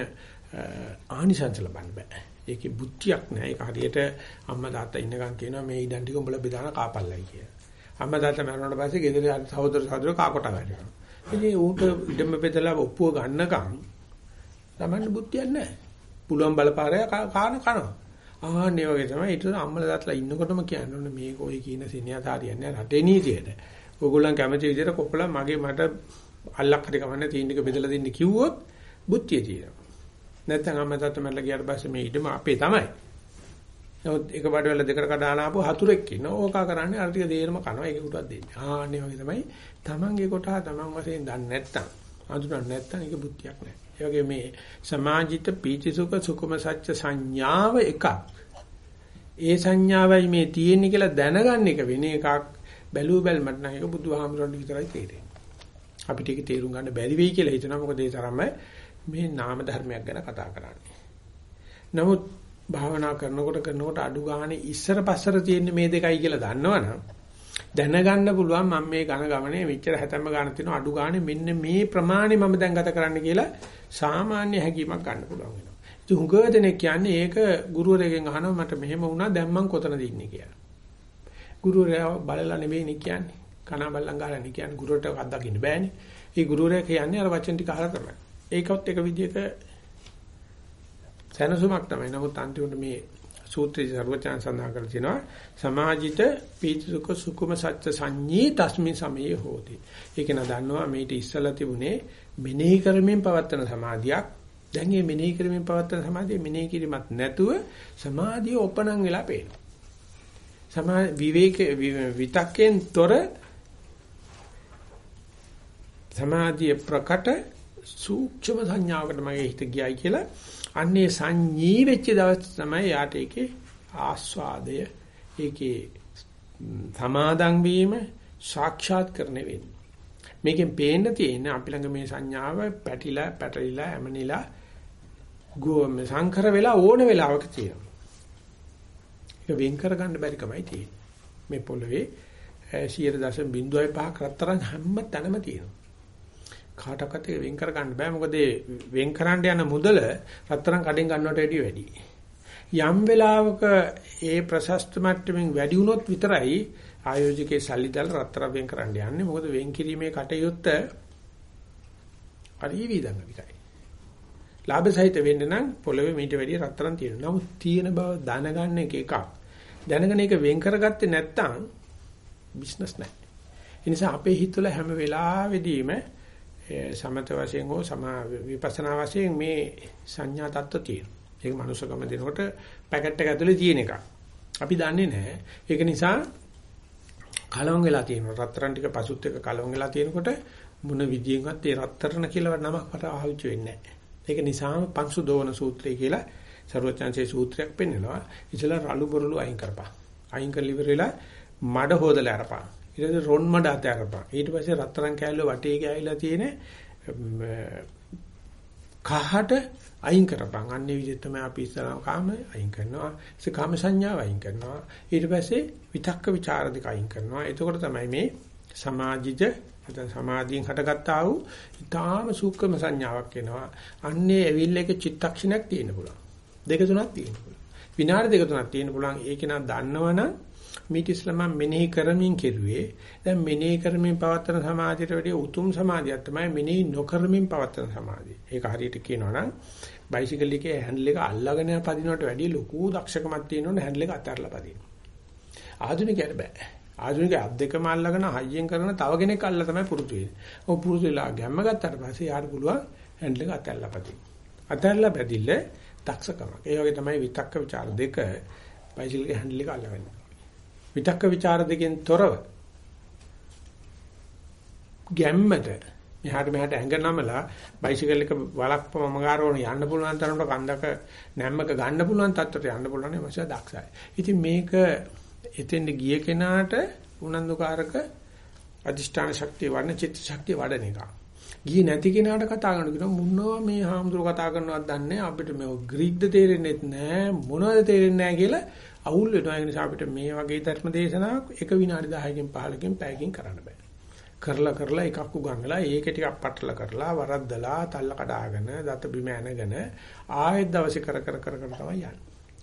ආනිසංස ලබන්න බෑ. ඒකේ බුද්ධියක් නැහැ. ඒක හරියට අම්මා තාත්තා ඉන්නකම් කියනවා මේ ඉඩම් ටික උඹලා බෙදාන කාපල්ලයි කියලා. අම්මා තාත්තා මරුණාට පස්සේ ගෙදර සහෝදර සහෝදර කාකොට වැඩනවා. ඉතින් ඌට ඉඩම බෙදලා ඔප්පුව ගන්නකම් තමන්න බුද්ධියක් නැහැ. පුළුවන් බලපාරය කාන කනවා. ආන්නේ වගේ තමයි ඊට අම්මලා තාත්තලා ඉන්නකොටම කියන්නේ මේක ඔය කියන සිනියාත හරියන්නේ රටේ නීතියට. ඕගොල්ලන් කැමති විදිහට කොප්පලා මගේ මට අල්ලක් හරි කමන්නේ තීන් ටික බෙදලා දෙන්න කිව්වොත් බුද්ධිය තියෙනවා. නැත්නම් අම්මා තාත්තා මරලා ගියාට පස්සේ මේ ඉඩම අපේ තමයි. නමුත් එක බඩ වල දෙකට කඩාන ආපු හතුරෙක් ඉන්නවා. ඕකා කරන්නේ අර ටික දේරම කනවා. ඒක උටක් දෙන්නේ. ආන්නේ වගේ තමයි තමන්ගේ කොටහ තමන් වශයෙන් දන්නේ නැත්නම් අඳුරන්නේ නැත්නම් ඒක බුද්ධියක් නෑ. ඒ වගේ මේ සමාජිත පීතිසුඛ සුකුම සත්‍ය සංඥාව එකක්. ඒ සංඥාවයි මේ තියෙන්නේ කියලා දැනගන්න එක වෙන එකක්. බැලුව බැලමට නම් ඒක බුදුහාමුදුරන්ට විතරයි තේරෙන්නේ. අපිට ඒක තේරුම් ගන්න බැරි වෙයි කියලා හිතනවා. මොකද ඒ තරම්ම මේ නාම ධර්මයක් ගැන කතා කරන්නේ. නමුත් භාවනා කරනකොට කරනකොට අඩු ගානේ ඉස්සර පස්සර තියෙන මේ දෙකයි කියලා දන්නවනම් දැනගන්න පුළුවන් මම මේ ඝන ගමනේ මෙච්චර හැතැම්ම ගන්න තියෙන අඩු ගානේ මෙන්න මේ ප්‍රමාණය මම දැන් ගත කරන්න කියලා සාමාන්‍ය හැඟීමක් ගන්න පුළුවන් වෙනවා. ඉතින් හුඟ දෙනෙක් කියන්නේ ඒක ගුරුවරයෙක්ගෙන් අහනවා මට මෙහෙම වුණා දැන් මං කොතනද ඉන්නේ කියලා. ගුරුවරයා බලලා නෙවෙයි කියන්නේ. කන බල්ලන් ගහලා නේ කියන්නේ ගුරුවරට අත්දකින්න බෑනේ. ඒ ගුරුවරයා කියන්නේ අර වචන ටික අහලා තමයි. ඒකත් එක විදිහක සැනසුමක් තමයි. නමුත් අන්තිමට මේ සූත්‍රයේ සර්වචන් සඳහන් කරලා තිනවා සමාජිත පීතිසුඛ සුකුම සත්‍ය සංඤී තස්මින් සමයේ හෝති. ඒක න දන්නවා මේට ඉස්සලා තිබුණේ මෙනෙහි කරමින් පවත්තන සමාධියක්. දැන් මේ මෙනෙහි කරමින් පවත්තන සමාධිය මෙනෙහි කිරීමක් නැතුව සමාධිය ඔපණම් වෙලා පේනවා. සමා විවේක විතක්කෙන් තොර සමාධිය ප්‍රකට සූක්ෂම සංඥාවකට මගේ හිත ගියයි කියලා අන්නේ සංඤී වෙච්ච දවස් තමයි යාට ඒකේ ආස්වාදය ඒකේ සමාදන් වීම සාක්ෂාත් කරන්න වෙන්නේ. මේකෙන් පේන්න තියෙන අපි ළඟ මේ සංඥාව පැටිලා පැටලිලා ඇමනිලා ගෝම සංකර වෙලා ඕන වෙලාවක තියෙනවා. ඒක වෙන් කර ගන්න බැරි කමයි තියෙන්නේ. මේ පොළවේ 0.05ක් රත්තරන් හැම තැනම තියෙනවා. කාටවත් ඒක වෙන් කර ගන්න බෑ මොකද වෙන් කරන්න යන මුදල රත්තරන් කඩෙන් ගන්නවට වැඩිය වැඩි. යම් වෙලාවක ඒ ප්‍රශස්ත මට්ටමින් වැඩි වුණොත් විතරයි ආයෝජකේ සල්ලි දාලා රත්තරන් වෙන් කරන්න යන්නේ. මොකද වෙන් කිරීමේ කටයුත්ත හරි වේදනාවකයි. ලාභ සහිත වෙන්න නම් පොළවේ මීට වැඩිය රත්තරන් තියෙනවා. නමුත් තියෙන බව දැනගන්න එක එකක්. දැනගෙන ඒක වෙන් කරගත්තේ නැත්නම් බිස්නස් නැහැ. ඒ නිසා අපේ හිතවල හැම වෙලාවෙදීම සමත වශයෙන් හෝ සමා විපස්සනා වශයෙන් මේ සංඥා தত্ত্ব තියෙනවා. ඒක මනුස්සකම දෙනකොට පැකට් එක ඇතුලේ තියෙන එකක්. අපි දන්නේ නැහැ. ඒක නිසා කලවම් වෙලා තියෙනවා. රත්තරන් ටික පසුත් එක කලවම් වෙලා තියෙනකොට මොන විදියෙන්වත් ඒ රත්තරන් කියලා නමක් මට ආවිච්ච වෙන්නේ නැහැ. ඒක නිසාම පංසු දෝන සූත්‍රය කියලා සරුවචාන්සේ සූත්‍රයක් පෙන්නනවා. ඉතලා රළු බොරළු අයින් කරපන්. අයින් කරලා ඉවරලා මඩ හොදලා අරපන්. ඊට පස්සේ රොන් මඩ අත අරපන්. ඊට පස්සේ රත්තරන් කෑල්ල වටේ ගෑවිලා තියෙන කහට අයින් කරපන්. අන්නේ විදිහට තමයි අපි ඉස්සරහම කාම අයින් කරනවා. ඒ කාම සංඥාව අයින් කරනවා. ඊට පස්සේ විතක්ක ਵਿਚාර දෙක අයින් කරනවා. එතකොට තමයි මේ සමාජිත නැත්නම් සමාධියෙන් හටගත්තා වූ ඊටාම සූක්ෂම සංඥාවක් එනවා. අන්නේ ඇවිල්ලා එක චිත්තක්ෂණයක් තියෙන්න පුළුවන්. දෙක තුනක් තියෙන්න පුළුවන්. විනාඩි දෙක තුනක් තියෙන්න පුළුවන්. ඒක නම් දන්නවනම් මේක ඉස්ලාම මෙනෙහි කරමින් කෙරුවේ දැන් මෙනෙහි කරමින් පවත්තන සමාධියට වැඩිය උතුම් සමාධියක් තමයි මෙනෙහි නොකරමින් පවත්තන සමාධිය. ඒක හරියට කියනවා නම් බයිසිකල් එකේ හැන්ඩල් එක අල්ලගෙන පදිනවට වැඩිය ලොකු දක්ෂකමක් තියෙනවනේ හැන්ඩල් එක අතහැරලා පදින්න. ආධුනිකයට බෑ. ආධුනිකය අත් දෙකම අල්ලගෙන හයියෙන් කරන තව කෙනෙක් අල්ලලා තමයි පුරුදු වෙන්නේ. ඔය පුරුදු වෙලා ගැම්ම ගත්තට පස්සේ යාට පුළුවන් හැන්ඩල් එක අතහැරලා පදින්න. අතහැරලා පැදිල්ල දක්ෂකමක්. ඒ වගේ තමයි විතක්ක ਵਿਚාර දෙක බයිසිකල් එකේ හැන්ඩල් එක අල්ලගන්නේ. විතක්ක ਵਿਚාර දෙකෙන් තොරව ගැම්මට මෙහාට මෙහාට ඇඟ නමලා බයිසිකල් එක වලක්පම ගාරවන යන්න පුළුවන් තරමට කන්දක නැම්මක ගන්න පුළුවන් තත්ත්වයට යන්න පුළුවන් නේ මාසය දක්ෂයි. ඉතින් මේක එතෙන්ද ගිය කෙනාට උනන්දුකාරක අදිෂ්ඨාන ශක්තිය වඩන චිත්ත ශක්තිය වඩන එක. ගියේ නැති කෙනාට කතා කරනකොට මොනවා මේ හාමුදුරුවෝ කතා කරනවද දන්නේ අපිට මේ ග්‍රීක්ද තේරෙන්නේ නැහැ මොනවද තේරෙන්නේ නැහැ කියලා අවුල් වෙනවා ඒ නිසා අපිට මේ වගේ ධර්ම දේශනාවක් එක විනාඩි 10කින් 15කින් පැයකින් කරන්න බෑ. කරලා කරලා එකක් උගන්වලා ඒක ටිකක් පටල කරලා වරද්දලා තල්ල කඩාගෙන දත බිම ඇනගෙන ආයෙත් දවසේ කර කර කර කර තමයි යන්නේ.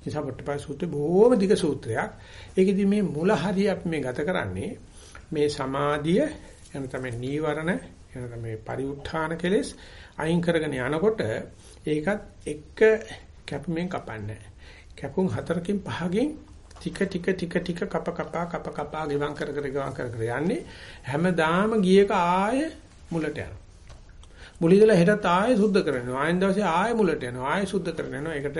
නිසා පොට්ටපාද සූත්‍රය බොහොම දිග සූත්‍රයක්. ඒකෙදි මේ මුල හරිය අපි මේ ගත කරන්නේ මේ සමාධිය එන තමයි නීවරණ එන තමයි පරිඋත්ථාන කෙලෙස් අයින් කරගෙන යනකොට ඒකත් එක කැපුමෙන් කපන්නේ. කැපුම් හතරකින් පහකින් ටික ටික ටික ටික කප කපා කප කපා ගෙවම් කර කර ගෙවම් කර කර යන්නේ හැමදාම ගියක ආය මුලට යනවා. මුලින්දලා හෙටත් ආයෙ සුද්ධ කරනවා. ආයෙත් දවසේ ආයෙ මුලට යනවා. ආයෙ සුද්ධ කරනවා. ඒකට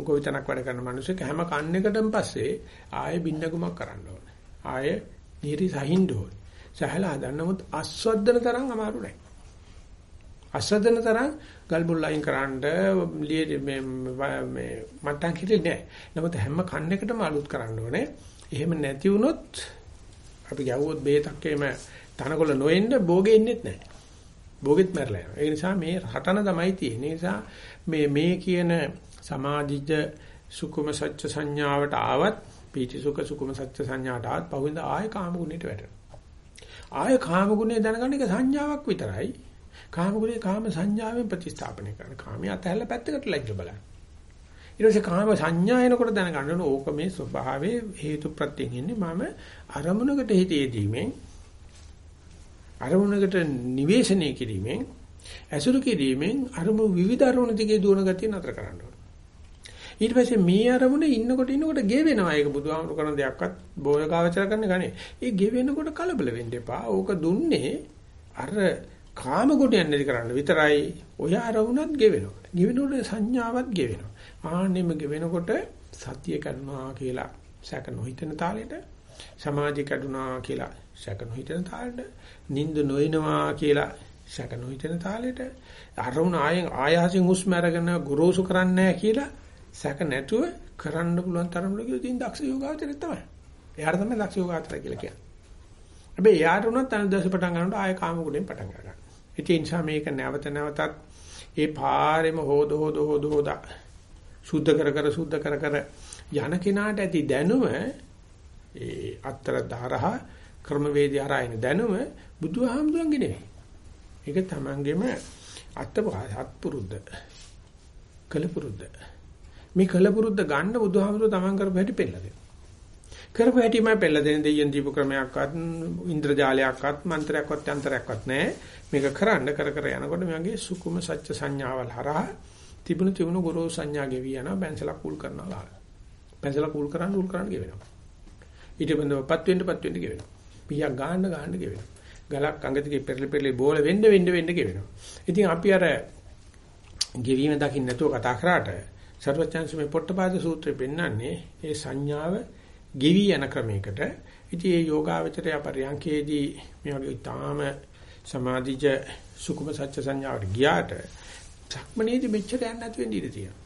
ගොවිතැනක් වැඩ කරන මිනිස්සුක හැම කන්නකටම පස්සේ ආයෙ බින්නගමක් කරන්න ඕනේ. ආයෙ නිරි සහින්න ඕනේ. සහලා හදන්න නමුත් අස්වද්දන තරම් අමාරු නැහැ. අස්වද්දන තරම් ගල්බුල් ලයින් කරන්න මේ මේ මට්ටම් කිරි නෑ. නමුත් හැම කන්නකටම අලුත් කරන්න ඕනේ. එහෙම නැති වුණොත් අපි ගැව්වොත් බේතක් එහෙම තනකොළ නොෙන්න භෝගෙ ඉන්නෙත් නැහැ. භෝගෙත් මැරලා යනවා. ඒ නිසා මේ රටන තමයි තියෙන්නේ. ඒ නිසා මේ මේ කියන සමාධිජ සුකුම සත්‍ය සංඥාවට ආවත් පීති සුඛ සුකුම සත්‍ය සංඥාට ආවත් පහුවෙන්ද ආය කාම ගුණයට වැටෙනවා. ආය කාම ගුණය දැනගන්න එක සංඥාවක් විතරයි. කාම ගුණේ කාම සංඥාවෙන් ප්‍රතිස්ථාපනය කරන. කාමයේ අතහැරලා පැත්තකට ලැජ්ජ බලන්න. ඊට පස්සේ කාම සංඥා එනකොට දැනගන්න ඕන ඕක මේ ස්වභාවයේ හේතු ප්‍රත්‍යයෙන් ඉන්නේ මම අරමුණකට හිතේදීමෙන් අරමුණකට නිවේශනය කිරීමෙන් ඇසුරු කිරීමෙන් අරමුණු විවිධ අරමුණු දිගේ දුවන ගතිය නතර කරන්න ඕනේ. ඊට පස්සේ මේ අරමුණේ ඉන්නකොට ඉන්නකොට ගේ වෙනවා. ඒක බුදුහාමුදුර කරන දෙයක්වත් බෝධකාවචර කරන්න ගන්නේ. ඒ ගේ වෙනකොට කලබල වෙන්න එපා. ඕක දුන්නේ අර කාම ගුණයන් නැති කරන්න විතරයි. ඔය අරමුණත් ගේ වෙනවා. ගේ වෙනකොට සංඥාවත් ගේ වෙනවා. ආන්නෙම ගේ වෙනකොට සතිය කරනවා කියලා සැක නොහිතන තාලෙට සමාධිය කැඩුනා කියලා සැක නොහිතන තාලෙට නිින්ද නොයනවා කියලා සැක නොහිතන තාලෙට අරුණ ආයෙන් ආයාසයෙන් හුස්ම අරගෙන ගොරෝසු කරන්නේ කියලා සැක නැතුව කරන්න පුළුවන් තරමට කියලා තියෙන දක්ෂ යෝගාවචරය තමයි. එයාට තමයි දක්ෂ යෝගාවචරය කියලා කියන්නේ. හැබැයි එයාට උනත් අනිද්දාස පටන් ගන්නකොට ආය කාම ගුණයෙන් පටන් ගන්නවා. ඒ නිසා මේක නැවත නැවතත් ඒ පාරෙම හොද හොද හොද හොද සුද්ධ කර කර සුද්ධ කර කර යන කෙනාට ඇති දැනුම ඒ අත්තර දහරහ ක්‍රමවේදී හරහා එන දැනුම බුදුහාමුදුරන්ගේ නෙවෙයි. ඒක තමන්ගේම අත්පුරුද්ද. කලපුරුද්ද. මේ කලපුරුද්ද ගන්න බුදුහාමුදුර තමන් කරපු හැටි පෙන්නලා දෙනවා. කරපු හැටිම පෙන්නලා දෙන දෙයියන් දීප ක්‍රමයක්වත් ඉන්ද්‍රජාලයක්වත් මන්ත්‍රයක්වත් යන්ත්‍රයක්වත් නැහැ. මේක කරන්න කර කර යනකොට මගේ සුකුම සත්‍ය සංඥාවල් හරහා තිබුණු තිබුණු ගුරු සංඥා ගෙවි යනවා බැන්සලා කුල් කරනවා. බැන්සලා කුල් කරන්න උල් කරන්න ගෙවෙනවා. ඊට බඳවපත් වෙන්න පත් වෙන්න ගෙවෙනවා. පීයක් ගහන්න ගහන්න ගෙවෙනවා. ගලක් අඟ දිගේ පෙරලි පෙරලි බෝල වෙන්න වෙන්න වෙන්න ගෙවෙනවා. ඉතින් අපි අර ගෙවීම දකින්න නැතුව කතා කරාට සර්වචන්ස මේ පොට්ටපාද සූත්‍රය පෙන්වන්නේ ඒ සංඥාව ගෙවි යන ක්‍රමයකට. ඉතින් මේ යෝගාවචරය පරියන්කේදී මේ වගේ ඊටාම සමාධිජ සුකුම සත්‍ය සංඥාවට ගියාට සක්මනේදී මෙච්චර යන්න නැති වෙන්න ඉඩ තියෙනවා.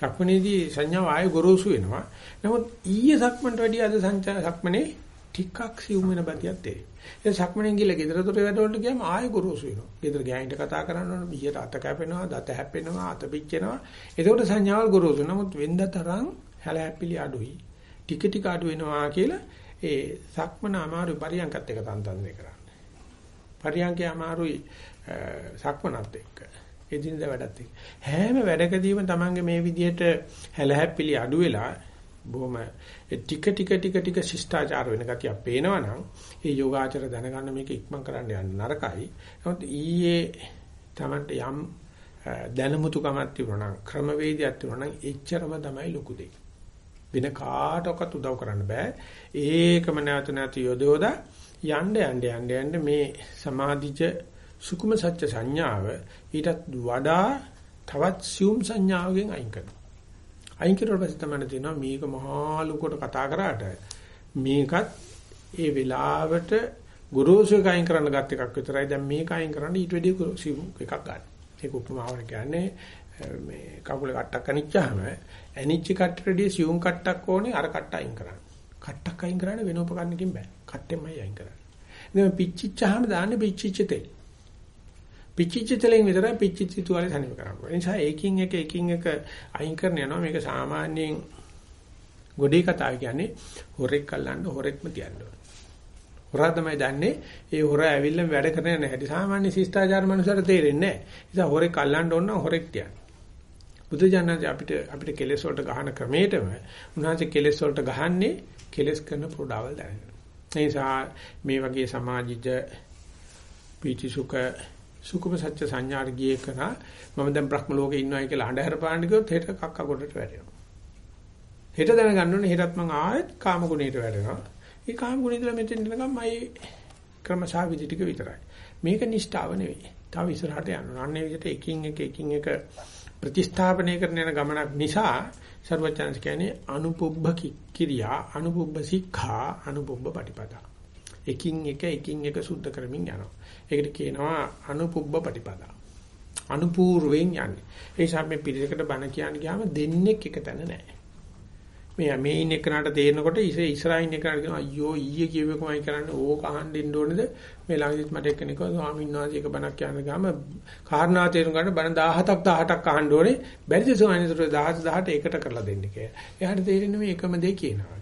සක්මනේදී සංඥාව ආයෙ ගොරෝසු වෙනවා. නමුත් ඊයේ සක්මන්ට වැඩිය අද සංචා සක්මනේ ටිකක් සිවුම් වෙන බතියක් තේරෙයි. ඒ සක්මණෙන් ගිහලා ගෙදර දොර වැඩවලට ගියාම ආයෙ ගොරෝසු වෙනවා. ගෙදර ගෑනිට කතා කරන්න ඕන, බියට අත කැපෙනවා, දත හැප්පෙනවා, අත පිච්චෙනවා. ඒකෝට සංඥාවල් ගොරෝසු. නමුත් වෙන්ද තරම් හැල හැපිලි අඩුයි. ටික ටික අඩු වෙනවා කියලා ඒ සක්මන අමාරු පරියන්කත් එක තන්තන්දේ කරන්නේ. පරියන්කේ අමාරුයි සක්මනත් එක්ක. එදිනදා වැඩත් එක්ක. හැම වැඩකදීම Tamange මේ විදිහට හැල හැපිලි අඩු වෙලා බොහොම ටික ටික ටික ටික ශිෂ්ටාචාර වෙන ගතියක් පේනවනම් ඒ යෝගාචර දැනගන්න මේක ඉක්මන් කරන්න යන්න නරකයි. නමුත් ඊයේ Tamanට යම් දැනුමුතුකමක් තිබුණා නම් ක්‍රමවේදයක් තිබුණා නම් එච්චරම තමයි ලොකු දෙයක්. වෙන කාටවත් උදව් කරන්න බෑ. ඒකම නැවත නැවත යොදවලා යන්න යන්න යන්න යන්න මේ සමාධිජ සුකුම සත්‍ය සංඥාව ඊටත් වඩා තවත් සියුම් සංඥාවකින් අයින් කරනවා. අයින් කරුවට පස්සේ තමයි තේරෙනවා මේක මහා ලුකට කතා කරාට මේකත් ඒ වෙලාවට ගුරුසු එක අයින් කරන්න ගත් එකක් විතරයි. දැන් මේක අයින් කරන්න ඊට වැඩිය ගුරුසු එකක් ගන්න. ඒක උපමාවක් කියන්නේ මේ කකුල කට්ටක් අනිච්චාම ඇනිච්ච කට්ටටදී සියුම් කට්ටක් ඕනේ අර කට්ට අයින් කරන්න. කට්ටක් අයින් කරන්න වෙන උපකරණකින් බෑ. කට්ටෙමයි අයින් කරන්නේ. ඉතින් පිච්චිච්චාම දාන්නේ පිච්චිච්ච තෙල්. පිච්චිච්ච තලෙන් විතරයි පිච්චිච්ච තුවාලේ තනිව කරන්නේ. ඒ නිසා එකින් එක එකින් එක අයින් කරන යනවා මේක සාමාන්‍යයෙන් ගොඩේ කතාව කියන්නේ හොරෙක් අල්ලන්න හොරෙක්ම තියන්න ඕනේ. හොරා තමයි දන්නේ ඒ හොරා ඇවිල්ලා වැඩ කරන්නේ නැහැ. සාමාන්‍ය ශිෂ්ටාචාර මනුස්සයර තේරෙන්නේ නැහැ. ඒ නිසා හොරෙක් අල්ලන්න ඕන නම් හොරෙක් තියන්න. බුදුජානක අපිට අපිට කෙලෙස් වලට ගහන ක්‍රමයටම උන්වහන්සේ කෙලෙස් වලට ගහන්නේ කෙලෙස් කරන ප්‍රෝඩාවල් දැනගෙන. ඒ නිසා මේ වගේ සමාජික පීචිසුක සුකුම සත්‍ය සංඥාට ගියේ කරා මම දැන් බ්‍රහ්ම ලෝකේ ඉන්නවයි කියලා අඬහැර පාන්න ගියොත් හෙට කක්ක කොටට වැටෙනවා. හෙට දැනගන්න ඕනේ හෙටත් මං ආයෙත් කාම ගුණයට වැටෙනවා. ඒ කාම ගුණය ඉඳලා මෙතෙන් එනකම් මයි ක්‍රමශා විදි ටික විතරයි. මේක නිෂ්ඨාව නෙවෙයි. තව ඉස්සරහට යනවා. අන්නේ විදිහට එකින් එක එකින් එක ප්‍රතිස්ථාපනය කරන යන ගමනක් නිසා සර්වචන්ස් කියන්නේ අනුපුබ්බ කිරියා අනුපුබ්බ සික්ඛා අනුපුබ්බ පටිපදා. එකින් එක එකින් එක සුද්ධ කරමින් යනවා. ඒකට කියනවා අනුපුබ්බ පටිපදා. අනුපූර්වෙන් යන්නේ. ඒ නිසා මේ පිළිවෙකට බණ කියන්න ගියාම දෙන්නෙක් එක තැන නැහැ. මේ මේ ඉන්න එකනට තේරෙනකොට ඉස ඉස්රායින් එකනට කියනවා අයියෝ ඊයේ කියවෙකමයි කරන්නේ ඕක අහන්න ඉන්න ඕනේද මේ ළඟදිත් මට එක්කෙනෙක් ස්වාමීන් වහන්සේ එක බණක් කියන්න ගාම කාරණා තේරුම් ගන්න බණ 17ක් 18ක් අහන්න ඕනේ බැරිද ස්වාමීන් වහන්සේ 17 18 එකට කරලා දෙන්න කියලා. එයාට තේරෙන්නේ මේ එකම දේ කියනවා.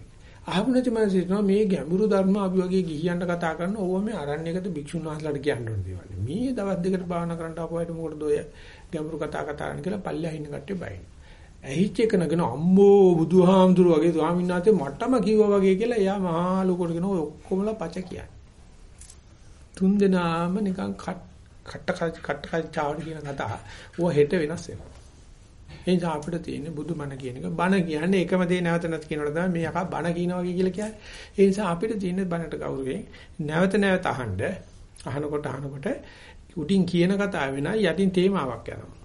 අහපු නැති මනසිනවා මේ ගැඹුරු ධර්ම අපි වගේ ගිහියන්ට කතා කරන ඕව මේ අරණ්‍යයකට භික්ෂුන් වහන්සේලාට කියන්න ඕන දේවල්. මේ දවස් දෙකට භාවනා කරන්න ආපුවාට මොකටද ඔය ගැඹුරු කතා කතා කරන්න කියලා පල්ලෙහා ඉන්න කට්ටිය බයින්නේ. ඇහිච්ච එක නගෙන අම්මෝ බුදුහාමුදුරු වගේ ස්වාමීන් වහන්සේ මටම කිව්වා වගේ කියලා එයා මහා ලොකුට කියන ඔය ඔක්කොමලා පච කියන්නේ. තුන් දෙනාම නිකන් කට කට කට චාවඩ කියන කතා. ඌ හෙට වෙනස් වෙනවා. ඒ නිසා අපිට තියෙන්නේ බුදුමන කියන එක බණ කියන්නේ එකම දේ නැවත නැත් කියනකොට තමයි මේ යකා බණ කියනවා කියලා කියන්නේ. ඒ නිසා අපිට තියෙන්නේ බණට ගෞරවයෙන් නැවත නැවත අහන්න අහනකොට අහනකොට උඩින් කියන කතාව වෙනයි යටින් තේමාවක් යනවා.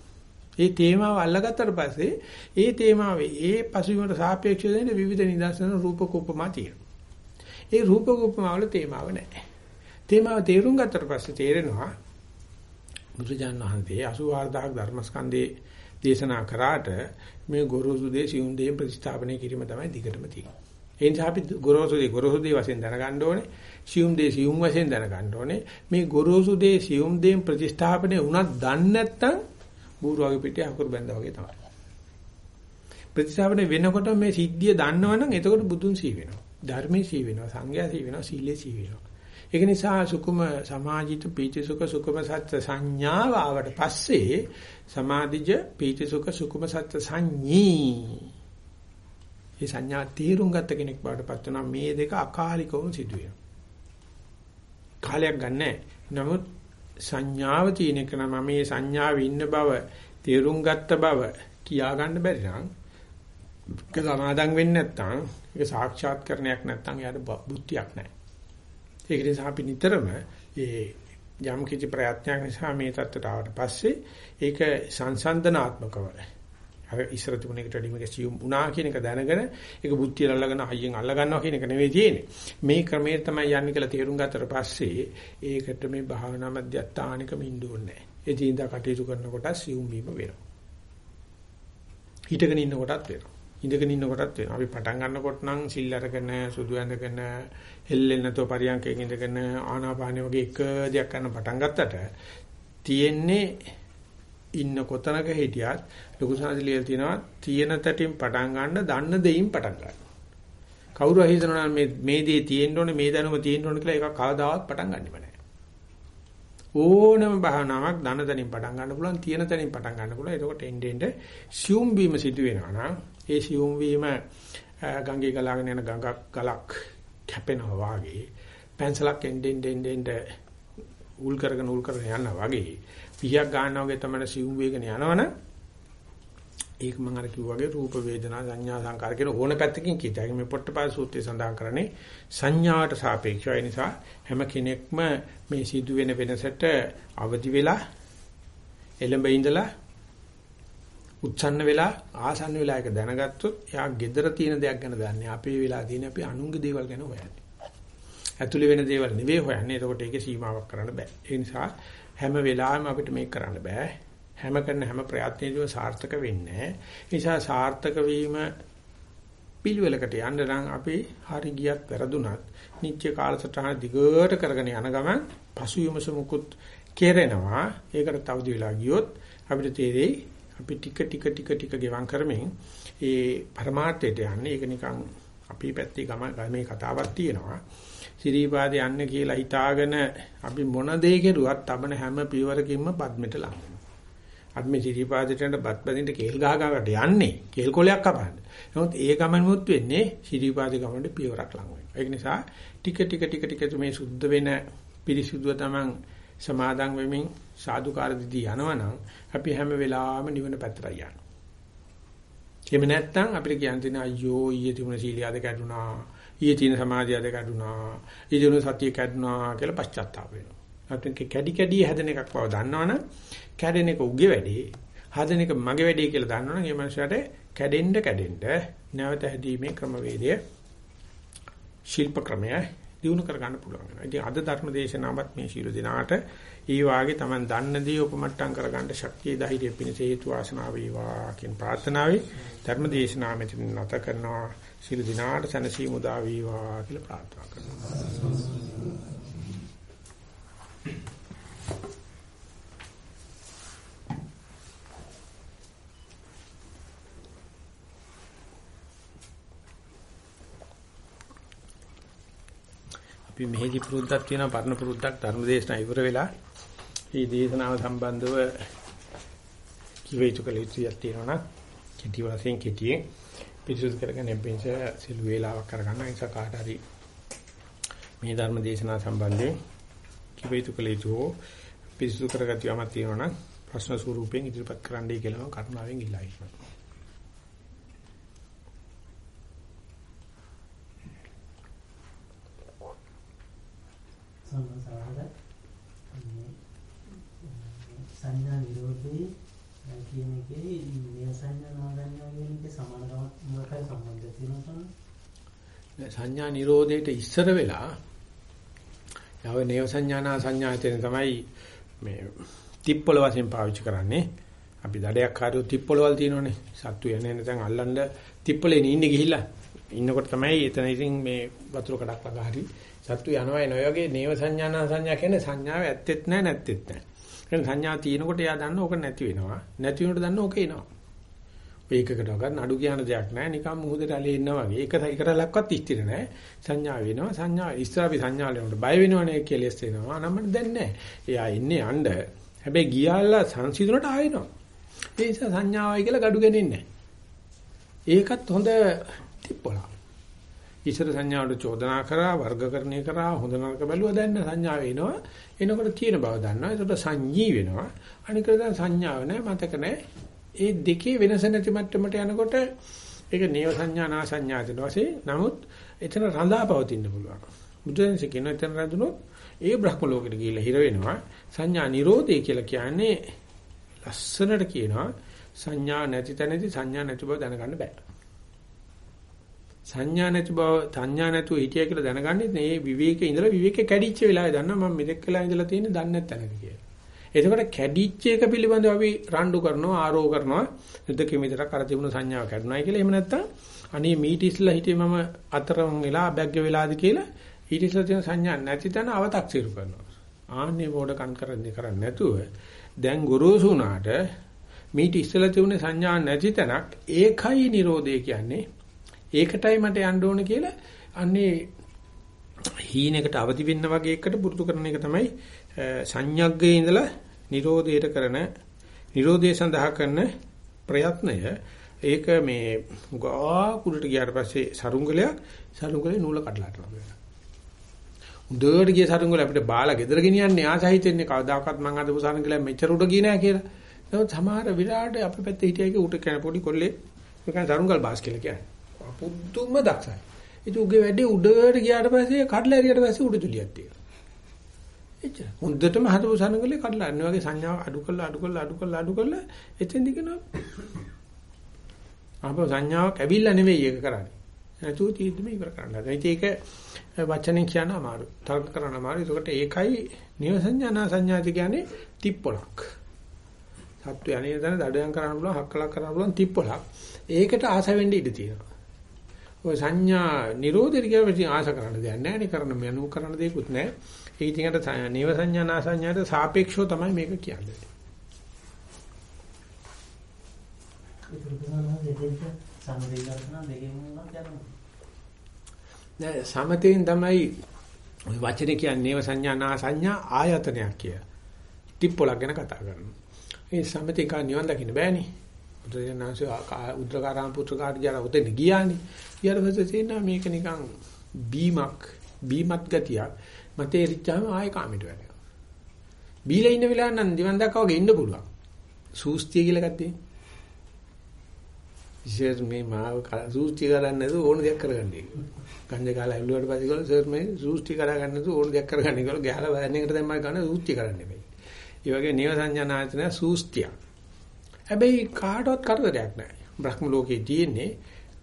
ඒ තේමාව අල්ලගත්තට පස්සේ ඒ තේමාවේ ඒ පසුබිමට සාපේක්ෂව දෙන විවිධ නිදර්ශන රූපක උපමා තියෙනවා. ඒ රූපක උපමා වල තේමාව නැහැ. තේමාව තේරුම් ගත්තට පස්සේ තේරෙනවා බුදුජාන විශ්වන්තේ 84000ක් ධර්මස්කන්ධේ දේශනා කරාට මේ ගොරෝසු දේ සියුම් දේ ප්‍රතිස්ථාපනය කිරීම තමයි දිගටම තියෙන්නේ. ඒ නිසා අපි ගොරෝසු දේ ගොරෝසු දේ වශයෙන් දැනගන්න ඕනේ. සියුම් දේ සියුම් වශයෙන් දැනගන්න ඕනේ. මේ ගොරෝසු දේ සියුම් දේ ප්‍රතිස්ථාපනය වුණත් දන්නේ නැත්නම් බූරුවගේ පිටේ අකුරු බැඳා වගේ තමයි. ප්‍රතිසාවනේ වෙනකොට මේ සිද්ධිය දන්නවනම් එතකොට බුදුන් සී වෙනවා. ධර්මයේ සී වෙනවා, සංඝයා සී වෙනවා, සීලේ සී වෙනවා. ඒක නිසා සුකුම සමාජිත පීතිසුඛ සුකුම සත්‍ය සංඥාව ආවට පස්සේ සමාධිජ පීතිසුඛ සුකුම සත්‍ය සංඤී. මේ සංඥා තීරුම් ගත කෙනෙක් බාටපත් වෙනවා මේ දෙක අකාලිකවම සිදුවෙනවා. කාලයක් ගන්නෑ. නමුත් සංඥාව තියෙන එක නම් මම මේ සංඥාවේ ඉන්න බව තේරුම් ගත්ත බව කියා ගන්න බැරි නම් ඒක සමාදම් වෙන්නේ නැත්නම් ඒක සාක්ෂාත්කරණයක් නැත්නම් එයාට බුද්ධියක් නැහැ. ඒක නිසා අපි නිතරම ඒ යම් කිසි ප්‍රයත්නයක් නිසා මේ தත්තට ආවට පස්සේ ඒක සංසන්දනාත්මකව අර ඉස්සර තිබුණ එකට වඩා මේක සියුම් උනා කියන එක දැනගෙන ඒක බුද්ධිය අල්ලගෙන හයියෙන් අල්ල ගන්නවා කියන එක නෙවෙයි තියෙන්නේ. මේ ක්‍රමයේ තමයි යන්නේ කියලා තේරුම් ගත්තට පස්සේ ඒකට මේ භාවනා මධ්‍යස්ථානිකම ඉන්න ඕනේ නැහැ. ඒ ජීඳා කටයුතු කරනකොට සියුම් වීම වෙනවා. හිටගෙන ඉන්න කොටත් වෙනවා. ඉඳගෙන ඉන්න කොටත් වෙනවා. අපි පටන් ගන්නකොට නම් සිල් අරගෙන සුදු ඇඳගෙන හෙල්ලෙන්නේ නැතුව පරියන්කයෙන් ඉඳගෙන ආනාපානෙ වගේ එක දෙයක් කරන්න පටන් ගත්තට තියෙන්නේ ඉන්න කොතනක හිටියත් ලොකු සාධලියල් තියෙනවා තියෙන තැටින් පටන් ගන්න දන්න දෙයින් පටන් ගන්න. කවුරු හිතනවා මේ මේ දේ තියෙන්න ඕනේ මේ දැනුම තියෙන්න ඕනේ කියලා ඒක කවදාවත් පටන් ගන්නෙම නැහැ. ඕනම භාවනාවක් දන තැනින් පටන් ගන්න පුළුවන් තියෙන තැනින් පටන් ගන්න පුළුවන්. එතකොට එන්න එන්න සියුම් වීම සිදු වෙනවා නම් ඒ සියුම් වීම ගංගේ ගලාගෙන යන ගඟක් ගලක් කැපෙනවා වාගේ පැන්සලක් එන්න එන්න එන්න උල් කරගෙන උල් කරගෙන යනවා වගේ පිහියක් ගන්නවා වගේ තමයි සිවුම් වේගන යනවනේ ඒක මම අර කිව්වාගේ රූප වේදනා සංඥා සංකාර කියන ඕන පැත්තකින් කියතයි මේ පොට්ටපාද සූත්‍රයේ සඳහන් කරන්නේ සංඥාවට සාපේක්ෂව. ඒ නිසා හැම කෙනෙක්ම මේ සිදුවෙන වෙනසට අවදි වෙලා එළඹ ඉඳලා උච්චන්න වෙලා ආසන්න වෙලා එක දැනගත්තොත් එයා gedara තියෙන දෙයක් ගැන දන්නේ. අපේ වෙලා තියෙන අපි අනුන්ගේ දේවල් ගැන හොයන්නේ. ඇතුළේ වෙන දේවල් නෙවෙයි හොයන්නේ. එතකොට ඒකේ සීමාවක් කරන්න බෑ. ඒ නිසා හැම වෙලාවෙම අපිට මේක කරන්න බෑ. හැම කරන හැම ප්‍රයත්නයකම සාර්ථක වෙන්නේ නැහැ. ඒ නිසා සාර්ථක වීම පිළිවෙලකට යන්න නම් අපි හරි ගියත් වැරදුනත් නිත්‍ය කාලසටහන දිගට කරගෙන යන ගමන් පසුවිමස මුකුත් කෙරෙනවා. ඒකට තවදි වෙලා ගියොත් අපිට තේරෙයි අපි ටික ටික ටික ටික ගෙවම් කරමින් ඒ પરමාර්ථයට යන්නේ. ඒක නිකන් අපි පැත්තේ ගම මේ කතාවක් තියෙනවා. සිරීපාද යන්න කියලා හිතාගෙන අපි මොන දේ කෙරුවත් තබන හැම පියවරකින්ම පද්මෙට ලඟ අපි මේ සිරිපාදයට යන බත් බදින්න කේල් ගහ ගන්නට යන්නේ කේල් කොලයක් කපන්න. නමුත් ඒ ගමනුත් වෙන්නේ සිරිපාද ගමනට පියවරක් ලඟ වෙනවා. ඒක නිසා ටික ටික ටික ටික මේ සුද්ධ වෙන පිරිසුදුව තමන් සමාදන් වෙමින් සාදුකාර දිදී යනවනම් අපි හැම වෙලාවෙම නිවන පැත්තට යනවා. එහෙම නැත්නම් අපිට කියන්න තියෙන අයියෝ ඊයේ තිබුණ සීලියද කැඩුනා ඊයේ තියෙන සමාධියද කැඩුනා ඊයේ තියෙන සතිය කැඩුනා කියලා පශ්චාත්තාප වෙනවා. නැත්නම් කැඩි කැඩි හැදෙන එකක් බව දන්නවනම් කැඩෙන එක උගේ වැඩේ හදන එක මගේ වැඩේ කියලා දන්නවනම් ඒ මනුස්සයාට කැඩෙන්න කැඩෙන්න නැවත හැදීමේ ක්‍රමවේදය ශිල්ප ක්‍රමය දිනු කර ගන්න පුළුවන් වෙනවා. ඉතින් අද ධර්ම දේශනාවත් මේ ශීල දිනාට ඊ වාගේ Taman දන්න දේ උපමට්ටම් කරගන්න ශක්තිය ධෛර්යය පිණිස හේතු වාසනා වේවා කියන ප්‍රාර්ථනාවයි ධර්ම දේශනාව මෙතන නැත කරනවා. ශීල දිනාට සනසීමු දා වේවා කියලා ප්‍රාර්ථනා කරනවා. අපි මෙහෙදි පුරුද්දක් තියෙනවා පරණ පුරුද්දක් ධර්මදේශනා ඉවර වෙලා මේ දේශනාව සම්බන්ධව කිව යුතු කළ යුතුයක් තියෙනවා නම් කෙටි වශයෙන් කෙටියෙන් පිරිසුදු කරගෙන එපින්ස සිළු වේලාවක් කරගන්න. නිසා කාට හරි මේ ධර්ම දේශනාව සම්බන්ධයෙන් කිව යුතු කළ යුතු පිරිසුදු කරගatiya යමක් තියෙනවා නම් ප්‍රශ්න ස්වරූපයෙන් ඉදිරිපත් කරන්නයි කියලා කරුණාවෙන් ඉල්ලා හිටිනවා සම්මසාරද සංඥා නිරෝධේ කියන එකේ මේ සංඥා නාගන්නා කියන එකේ සමානකමක් මොකක්ද සම්බන්ධ තියෙනවද සංඥා නිරෝධයට ඉස්සර වෙලා යව නේව සංඥානා සංඥායතන තමයි මේ තිප්පොළ වශයෙන් පාවිච්චි කරන්නේ. අපි දඩයක් කාරියෝ තිප්පොළවල් තියෙනවනේ. සත්තු යන්නේ නැත්නම් අල්ලන්න තිප්පොළේ ඉන්නේ ගිහිල්ලා. ඉන්නකොට තමයි එතන ඉතින් මේ වතුර කඩක් ළඟ හරි සත්තු යනවා එන ඔය වගේ නේව සංඥානා සංඥා කියන්නේ සංඥාව ඇත්තෙත් නැහැ නැත්තෙත් නැහැ. ඒ සංඥා තියෙනකොට එයා දන්න ඕක නැති වෙනවා. නැති වෙනකොට දන්න ඕක එනවා. ඔය එකකට වගත් නඩු කියන දෙයක් නැහැ. නිකන් මුහුදට ඇලේ ඉන්නා වගේ. එක එකරලක්වත් ස්ථිර නැහැ. සංඥා වෙනවා. සංඥා ඉස්සර අපි සංඥා වලට බය වෙනවනේ කෙලස් වෙනවා. නම්මන දැන් නැහැ. එයා ඉන්නේ අඬ. හැබැයි ගියාලා සංසිඳුනට ආයෙනවා. ඒ නිසා සංඥාවයි කියලා gadu ගන්නේ ඒකත් හොඳ තිප්පොලා. ඉස්සර සංඥාවට චෝදනා කරා වර්ගකරණය කරා හොඳ නරක බැලුවා. දැන් සංඥා වෙනවා එනකොට තියෙන බව දන්නවා. ඒකට සංජී වෙනවා. අනික දැන් සංඥාව නැහැ මතක නැහැ ඒ දෙකේ වෙනස නැති මට්ටමට යනකොට ඒක නේව සංඥා නා සංඥා දෙන වශයෙන්. නමුත් එතන රඳා පවතින්න පුළුවන්. බුදුන්සේ කියන එතන රඳුනොත් ඒ බ්‍රහ්ම ලෝකෙට ගිහිල්ලා හිර වෙනවා. සංඥා නිරෝධය කියලා කියන්නේ ලස්සනට කියනවා. සංඥා නැති තැනදී සංඥා නැති බව දැනගන්න බෑ. සංඥා නැති බව සංඥා නැතුව හිටියා කියලා දැනගන්නේ මේ විවේකේ ඉඳලා විවේකේ කැඩිච්ච වෙලාවේ දන්නවා මම මෙතෙක් වෙලා ඉඳලා තියෙන්නේ දන්නේ නැත්නම් කියලා. එතකොට කැඩිච්ච එක පිළිබඳව අපි රණ්ඩු කරනවා ආරෝ කරනවා යුද්ධකෙ විතරක් අර තිබුණු සංඥාව කැඩුනායි කියලා. එහෙම නැත්නම් අනේ මීට ඉස්ලා හිටියේ මම අතරම වෙලා අභ්‍යග්ග වෙලාද කියලා ඊට ඉස්ලා තියෙන සංඥා නැති තැන අව탁සිරු කරනවා. ආන්නේ මොඩ කන් කරන්නේ කරන්නේ නැතුව දැන් ගොරෝසු උනාට මීට ඉස්ලා තිබුණේ සංඥා නැති තැනක් ඒකයි Nirodhe කියන්නේ ඒකටයි මට යන්න ඕන කියලා අන්නේ හීනකට අවදි වෙන්න වගේ එකට පුරුදු කරන එක තමයි සංඥග්ගේ ඉඳලා Nirodheට කරන Nirodhe සඳහා කරන ප්‍රයත්නය ඒක මේ ගා කුඩට ගියාට පස්සේ සරුංගලයක් සරුංගලේ නූල කඩලාට වගේ. උඩට ගිය සරුංගල අපිට බාලා ගෙදර ගෙනියන්නේ ආසහිතෙන්නේ කවදාකවත් මං අදපු සරුංගලයක් මෙච්චර උඩ ගියේ නෑ කියලා. නමුත් සමහර විරාට අපේ පැත්තේ හිටියගේ උට කන පොඩි කොල්ලේ මේකන් සරුංගල් බාස් කියලා කියන්නේ. පුදුම දක්ෂයි. ඉතින් උගේ වැඩේ උඩට ගියාට පස්සේ කඩලා එරියට පස්සේ උඩ ජුලියක් තියෙනවා. එච්චර. හොඳටම හදපු සනගලේ කඩලා අන්න වගේ සංඥාව අඩු කරලා අඩු කරලා අඩු කරලා අඩු කරලා එතෙන් දිගනවා. ආපහු සංඥාවක් ඇවිල්ලා නෙවෙයි ඒක කරන්නේ. නැතුව තීද්දම ඉවර කරන්න. ඉතින් ඒක වචනෙන් කියන්න අමාරුයි. තර්ක කරන්න අමාරුයි. ඒකට ඒකයි නිව සංඥානා සංඥාති කියන්නේ තිප්පොලක්. සත්‍ය අනේ දන දඩයන් කරන්න පුළුවන්, හක්කලක් කරන්න පුළුවන් තිප්පොලක්. ඒකට ආස වෙන්න ඉඩ තියෙනවා. ඔය සංඥා නිරෝධය කියලා ඉතින් ආශ කරන්න දෙයක් නැහැ නේ කරන්න මෙනු කරන්න දෙයක්වත් නැහැ. ඒක ඉතින් අර නේව සංඥා නා සංඥාට සාපේක්ෂව තමයි මේක කියන්නේ. නෑ සමතෙන් තමයි ওই වචනේ කියන්නේ නේව සංඥා නා සංඥා ආයතනයක් කිය. ටිප්පොලක් ගැන කතා කරනවා. ඒ සමතේ කා නිවන් දකින්න බෑනේ. බුදුරජාණන්සේ උද්දකාරාම පුත්‍රකාට ජර උතෙන් ගියානේ. ඊට පස්සේ තේිනවා මේක නිකන් බීමක් බීමත් ගතියක්. මතේ රිච්චාම ආයෙ කාමයට වැටෙනවා. බීලා ඉන්න වෙලාව නම් දිවන් දැක්කා වගේ ඉන්න පුළුවන්. සූස්තිය කියලා ගත්තේ. ඉතින් මේ මාව සූස්තිය කරන්නේ නැතුව ඕන දෙයක් කරගන්නේ. ගංජා කාලා ඇල්ලුවාට පස්සේ ගල සර් මේ සූස්තිය කරගන්න නැතුව ඕන දෙයක් කරගන්නේ කියලා ගහලා වෑන් එකට දැම්මම ගන්න සූස්තිය කරන්න එපා. ඒ වගේ නේව සංඥානායතන සූස්තිය. හැබැයි කාටවත් කරදරයක් නැහැ. බ්‍රහ්ම ලෝකේ තියෙන්නේ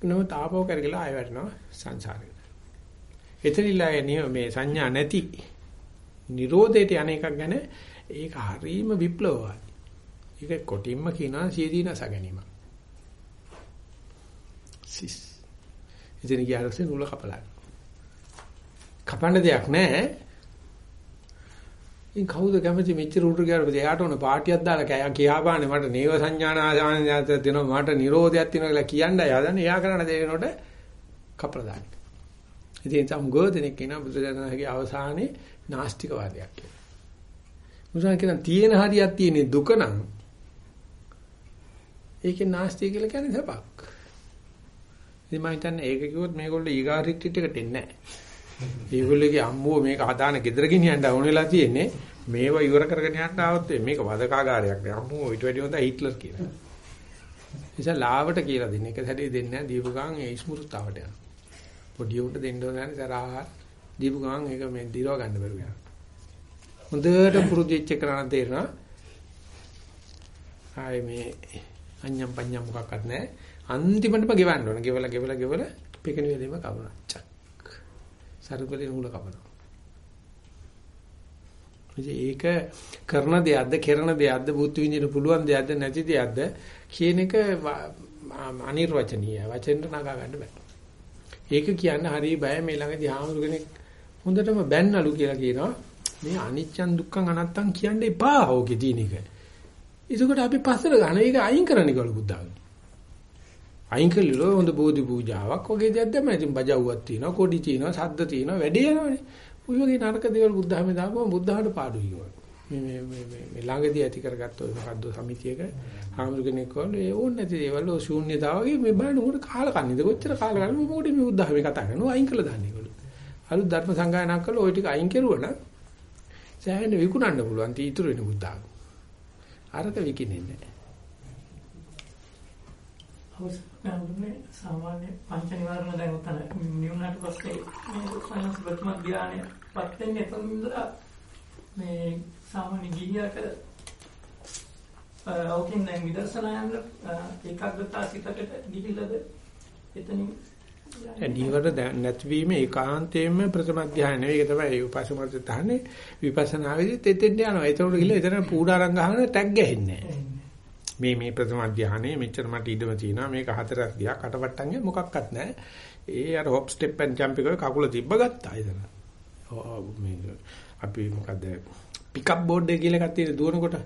නම තාපව කරගලා ආය වැටෙනවා සංසාරේ. එතනිලා එනිය මේ සංඥා නැති Nirodheට යන එකක් ගැන ඒක හරීම විප්ලවවාදී. ඒක කොටින්ම කියනවා සියදීනස ගැනීම. සිස්. ඉතින් ගියාරසේ නූල කපලා. කපන්න දෙයක් නැහැ. ඉතින් කවුද කැමති මෙච්චර උඩට ගියාට එයාට ඕන පාටියක් දාලා කෑ කියාපාන්නේ මට නේව සංඥානාසානජාත දෙනවා මට නිරෝධයක් තියෙනවා කියලා කියන්න යදන්නේ එයා කරන දේ වෙනකොට කපලා දාන්න. ඉතින් තම ගෝදෙනෙක් කියන බුදුරජාණන්ගේ අවසානයේ නාස්තිකවාදයක් කියලා. මුසන් කියන තියෙන හරියක් තියෙන දුක නම් ඒකේ නාස්තිය කියලා කියන්නේ සපක්. ඉතින් මම හිතන්නේ ඒක කිව්වොත් මේගොල්ලෝ ඊගා රිට්‍රීට් එකට එන්නේ නැහැ. ඒගොල්ලෝගේ අම්මෝ මේක හදාන ගෙදර ගෙනියන්න ඕන වෙලා තියෙන්නේ. මේව ඉවර කරගෙන යන්න આવත් මේක වදකාගාරයක් නේ. අම්මෝ ඊට වැඩිය හොඳ හිට්ලර් කියලා. නිසා ලාවට කියලා දෙන්නේ. එක සැරේ දෙන්නේ නැහැ. දීපු ගමන් ඒ ස්මෘතාවට යනවා. පොඩි උන්ට දෙන්න ඕන නැහැ සරා. දීපු ගමන් ඒක මේ දිරව ගන්න බැරුව යනවා. හොඳට පුරුදු වෙච්ච කරණ තේරෙනවා. ආයේ මේ අඤ්ඤම් පඤ්ඤම් මොකක්වත් නැහැ. අන්තිමටම ගෙවන්න ඕන. ගෙවලා ගෙවලා ගෙවලා පිකෙන වෙලෙම කවනවා. චක්. සරුපලේ නූල කපනවා. ඒක කරන දෙයක්ද, කරන දෙයක්ද, බුද්ධ විඳින්න පුළුවන් දෙයක්ද, නැති දෙයක්ද කියන එක අනිර්වචනීය. වචෙන්ට නගා ගන්න බෑ. ඒක කියන්න හරිය බය මේ ළඟදී ආමුරු කෙනෙක් හොඳටම බැන්නලු කියලා කියනවා. මේ අනිච්චන් දුක්ඛං අනත්තං කියන්න එපා ඕකේ තියෙන එක. ඒකකොට අපි පස්සට ගන්න ඒක අයින් කරන්න කියලා බුද්ධාගම. අයින් කළේ හොඳ බෝධි පූජාවක් වගේ දෙයක් දැම්ම. ඉතින් බජව්වක් තියෙනවා, කොඩි තියෙනවා, සද්ද තියෙනවා, වැඩේ යනවනේ. ඔය වගේ නරක දේවල් බුද්ධාමේ දාපුවම බුද්ධහට පාඩුයි කියනවා. මේ මේ මේ මේ ළඟදී ඇති කරගත්ත ඔය මොකද්ද සමිතියක ආමරු කෙනෙක් වල ඒ ඕන නැති දේවල් ඔය ශූන්‍යතාවගේ මේ බලන්න උකට කාල කන්නේද කොච්චර කාල ගන්න මොකද මේ බුද්ධාමේ කතා කරනවා අයින් කළා දාන්නේ ඒගොල්ලෝ. අලුත් ධර්ම සංගායනාවක් කළා ඔය ටික අයින් කරුවා නම් සෑහෙන විකුණන්න පුළුවන් තී ඉතුරු වෙන බුද්ධාගම. අරක විකින්නේ නැහැ. අවසානයේ සාමාන්‍ය පංච නිවාරණ දැන් උතන නිවුණාට පස්සේ මේ සයන්ස් ප්‍රතිම ධානයපත් වෙන්නේ එතනින්ද මේ සාමාන්‍ය ගිහියක ඕකෙන් දැන් විදර්ශනා යන ඒකාග්‍රතාව සිතකට ගිහිල්ලාද එතනින් නීවර නැතිවීම ඒකාන්තයෙන්ම ප්‍රථම ධානය නෙවෙයි. ඒක තමයි උපසමර්ථ තහනේ විපස්සනාවේදීත් එතෙන්ට යනවා. ඒතකොට ගිහලා එතන පූඩාරංග ගහන ටැග් ගහන්නේ මේ මේ ප්‍රථම ධානයේ මෙච්චර මට ඉඩම තියෙනවා. මේක හතරක් ගියා කටවට්ටන්ගේ මොකක්වත් නැහැ. ඒ අර හොප් ස්ටෙප් ඇන් ජම්ප් එක කකුල තිබ්බ ගත්තා එතන මේ අපි මොකද පිකප් බෝඩ් එක කියලා එකක් තියෙන දුවනකොට.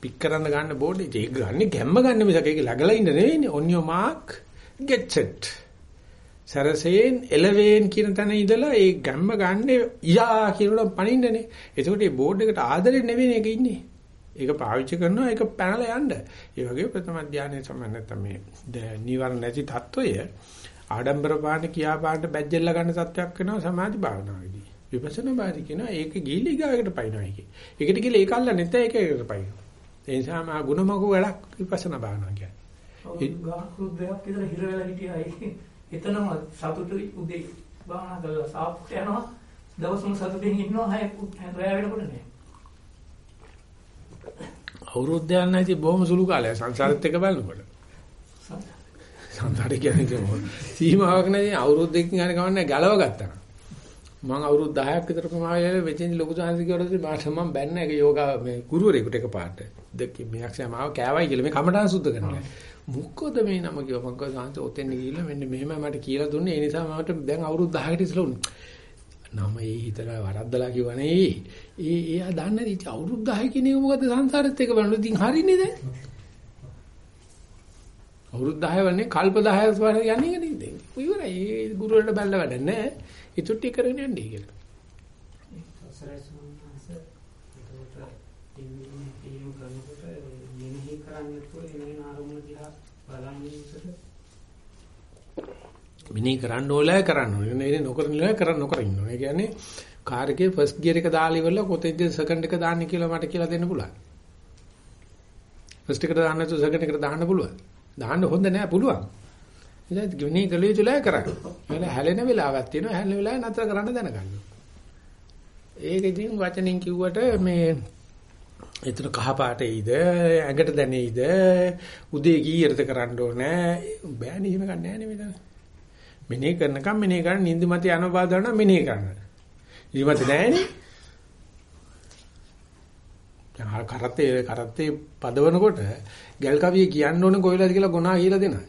පික් කරන්න ගන්න බෝඩ් එක. ඒක ගන්න ගැම්ම ගන්න මිසක ඒක ළඟලා ඉන්න නෙවෙයිනේ. on your mark get set. සරසෙන් එලවෙන් කියන තැන ඉඳලා ඒ ගැම්ම ගන්න යා කියලා පණින්නනේ. එතකොට මේ බෝඩ් එකට ආදරේ නෙවෙයිනේ ඒක ඉන්නේ. ඒක පාවිච්චි කරනවා ඒක පැනලා යන්න. ඒ වගේ ප්‍රථම ධානයේ සම්බන්ධ නැත්නම් මේ නිවර්ණ නැති தত্ত্বය ආඩම්බර පාන කියා පාන්න බැජ්ජෙල්ල ගන්න තත්ත්වයක් වෙනවා සමාධි භාවනාවේදී විපස්සනා භාවනාවේ කියනවා ඒක ගිහිලි ගායකට පයින්නවා ඒකේ ඒකට ගිහලා ඒක අල්ල නැත්නම් ඒකකට පයින්නවා ඒ නිසා මා ගුණමගු වැඩක් විපස්සනා භාවනාව කියන්නේ. ගාහෘදයක් විතර හිර වෙලා හිටියයි. එතනම සතුටුයි උදේ භාවනා කරලා සාප්පුට යනවා. දවසම සතුටින් ඉන්නවා හැය රැය වෙනකොට නෑ. අවුරුද්දක් නැති බොහොම සුළු කාලයක් සංසාරෙත් එක බලනකොට. සංසාරේ කියන්නේ සීමාවක් නැති අවුරුද්දකින් හරි කවන්නේ ගලව ගත්තා. මම අවුරුදු 10ක් විතර ප්‍රමාණය වෙච්චින් ලොකු සාංශ කියවලදී මාත් මම බැන්න එක යෝගා මේ ගුරුවරයෙකුට එකපාරට දෙක මියක් සමාව කෑවයි කියලා මේ කමඨාන් සුද්ධ කරනවා මොකද මේ නම කිව්ව මම කිව්වා සාංශ ඔතෙන් ගිහිල්ලා මෙන්න මෙහෙම මට කියලා දුන්නේ ඒ නිසා මට දැන් අවුරුදු 10කට ඉස්සෙල්ලා උනේ නම ඒ හිතලා වරද්දලා කිව්වනේ ඒ එයා දන්නේ ඉතින් අවුරුදු 10 කියන එක මොකද සංසාරෙත් එක බලන්න ඉතින් හරිනේ දැන් අවුරුදු 10 වන්නේ කල්ප 10ක් වගේ යන්නේ නේද ඉවරයි ඒ ගුරුවරට බැලලා වැඩ නැහැ ඉතුරු ටික කරගෙන යන්නේ කියලා. අවසරයි සම්මාස. එතකොට එහෙම කරනකොට මෙනෙහි කරන්නේ නැතුව එන ආරමුණ දිහා බලන්නේ උසට මිනී කරන්න ඕලෑ කරන්න ඕනේ. නේ නොකරන ඉල්ලලා කරන්න නොකර ඉන්න ඕනේ. ඒ කියන්නේ කාර් එකේ ෆස්ට් ගියර් එක දාලා ඉවරලා කොතෙන්ද සෙකන්ඩ් එක දාන්නේ කියලා මට කියලා දෙන්න පුළුවන්. ෆස්ට් එකට දාන්න නැතුව සෙකන්ඩ් එකට දාන්න පුළුවන්. දාන්න හොඳ නෑ පුළුවන්. ඉතින් ගිනි කළ යුතුලා කරන්න. එල හැලෙන වෙලාවක් තියෙනවා. හැලෙන වෙලාවේ නතර කරන්න දැනගන්න. ඒක ඉතින් වචනින් කිව්වට මේ එතන කහ පාටේයිද ඇඟට දැනෙයිද උදේ කීයටද කරන්න ඕනේ බෑ නිහිම ගන්න නෑනේ මෙතන. මෙනේ කරනකම් මෙනේ කරන නිින්ද මත යන බාධා නම් මෙනේ කරන්න. නිදිමත නෑනේ. දැන් කරත්තේ කරත්තේ පදවනකොට ගල් කවිය කියන්න ඕනේ කොයිලාද කියලා ගුණා කියලා දෙනවා.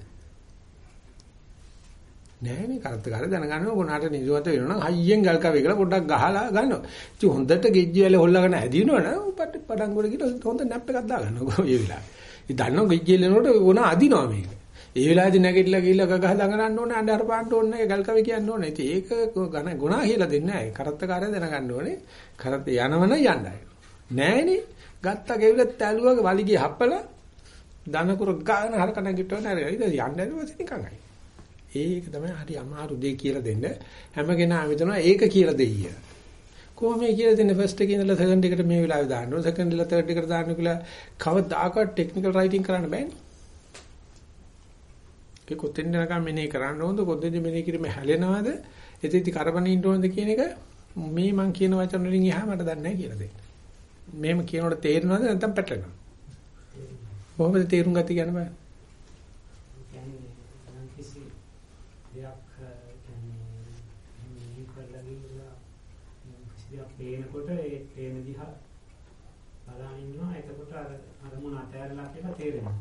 නෑනේ කරත්ත කාරය දැනගන්නවා ගුණාට නිදිමත වෙනවා නම් හයියෙන් ගල් කවිය කියලා පොඩ්ඩක් ගහලා ගන්නවා. ඉතින් හොඳට ගෙජ්ජි වල හොල්ලාගෙන ඇදිනවනම් පට පඩම් ගොඩ කියලා හොඳ නැප් එකක් දාගන්නවා ඔය වෙලාවේ. ඉතින් දන්නවා ගෙජ්ජි වලනකොට ගුණා අදිනවා මේක. ඒ වෙලාවේදී නැගිටලා ගිහිල්ලා ගගහ දඟනන්න ඕනේ අnder පාන්න ඕනේ ගල් කවිය කියන්න ඕනේ. ඉතින් ඒක ගණ ගුණා කියලා දෙන්නේ නෑ. කරත්ත කාරය දැනගන්න ඕනේ. කරත්ත යනවනම් යන්නයි. නෑනේ ගත්ත ගෙවිලත් ඇලුවගේ වලිගේ හප්පලා දනකුර ගාන හරක නැගිටව නෑ. ඊට යන්න ඇලුවද නිකන්යි. ඒක තමයි හරි අමාරු දෙය කියලා දෙන්න. හැම කෙනාම හිතනවා ඒක කියලා දෙయ్య. කොහොම මේ කියලා දෙන්නේ ෆස්ට් එකේ ඉඳලා සෙකන්ඩ් එකට මේ වෙලාවේ දාන්න ඕන. සෙකන්ඩ් ඉඳලා තර්ඩ් එකට දාන්න කියලා කවදාකවත් ටෙක්නිකල් රයිටින් කරන්න බෑනේ. ඒක කොතෙන්ද නකම් මෙනේ කරන්න ඕනද කොතෙන්ද මෙනේ කිරීම හැලෙනවද එතෙදි කරබනින්න ඕනද කියන එක මේ මං කියන වචන වලින් එහා මට දන්නේ නැහැ කියලා දෙන්න. මෙහෙම කියනකොට තේරෙනවද නැත්නම් පැටලෙනවද? කොහොමද තේරුම් ගත්තේ කියන බෑ. පේනකොට ඒ පේන දිහා බලන් ඉන්නවා එතකොට අර අරමුණ අතහැරලා කියලා තේරෙනවා.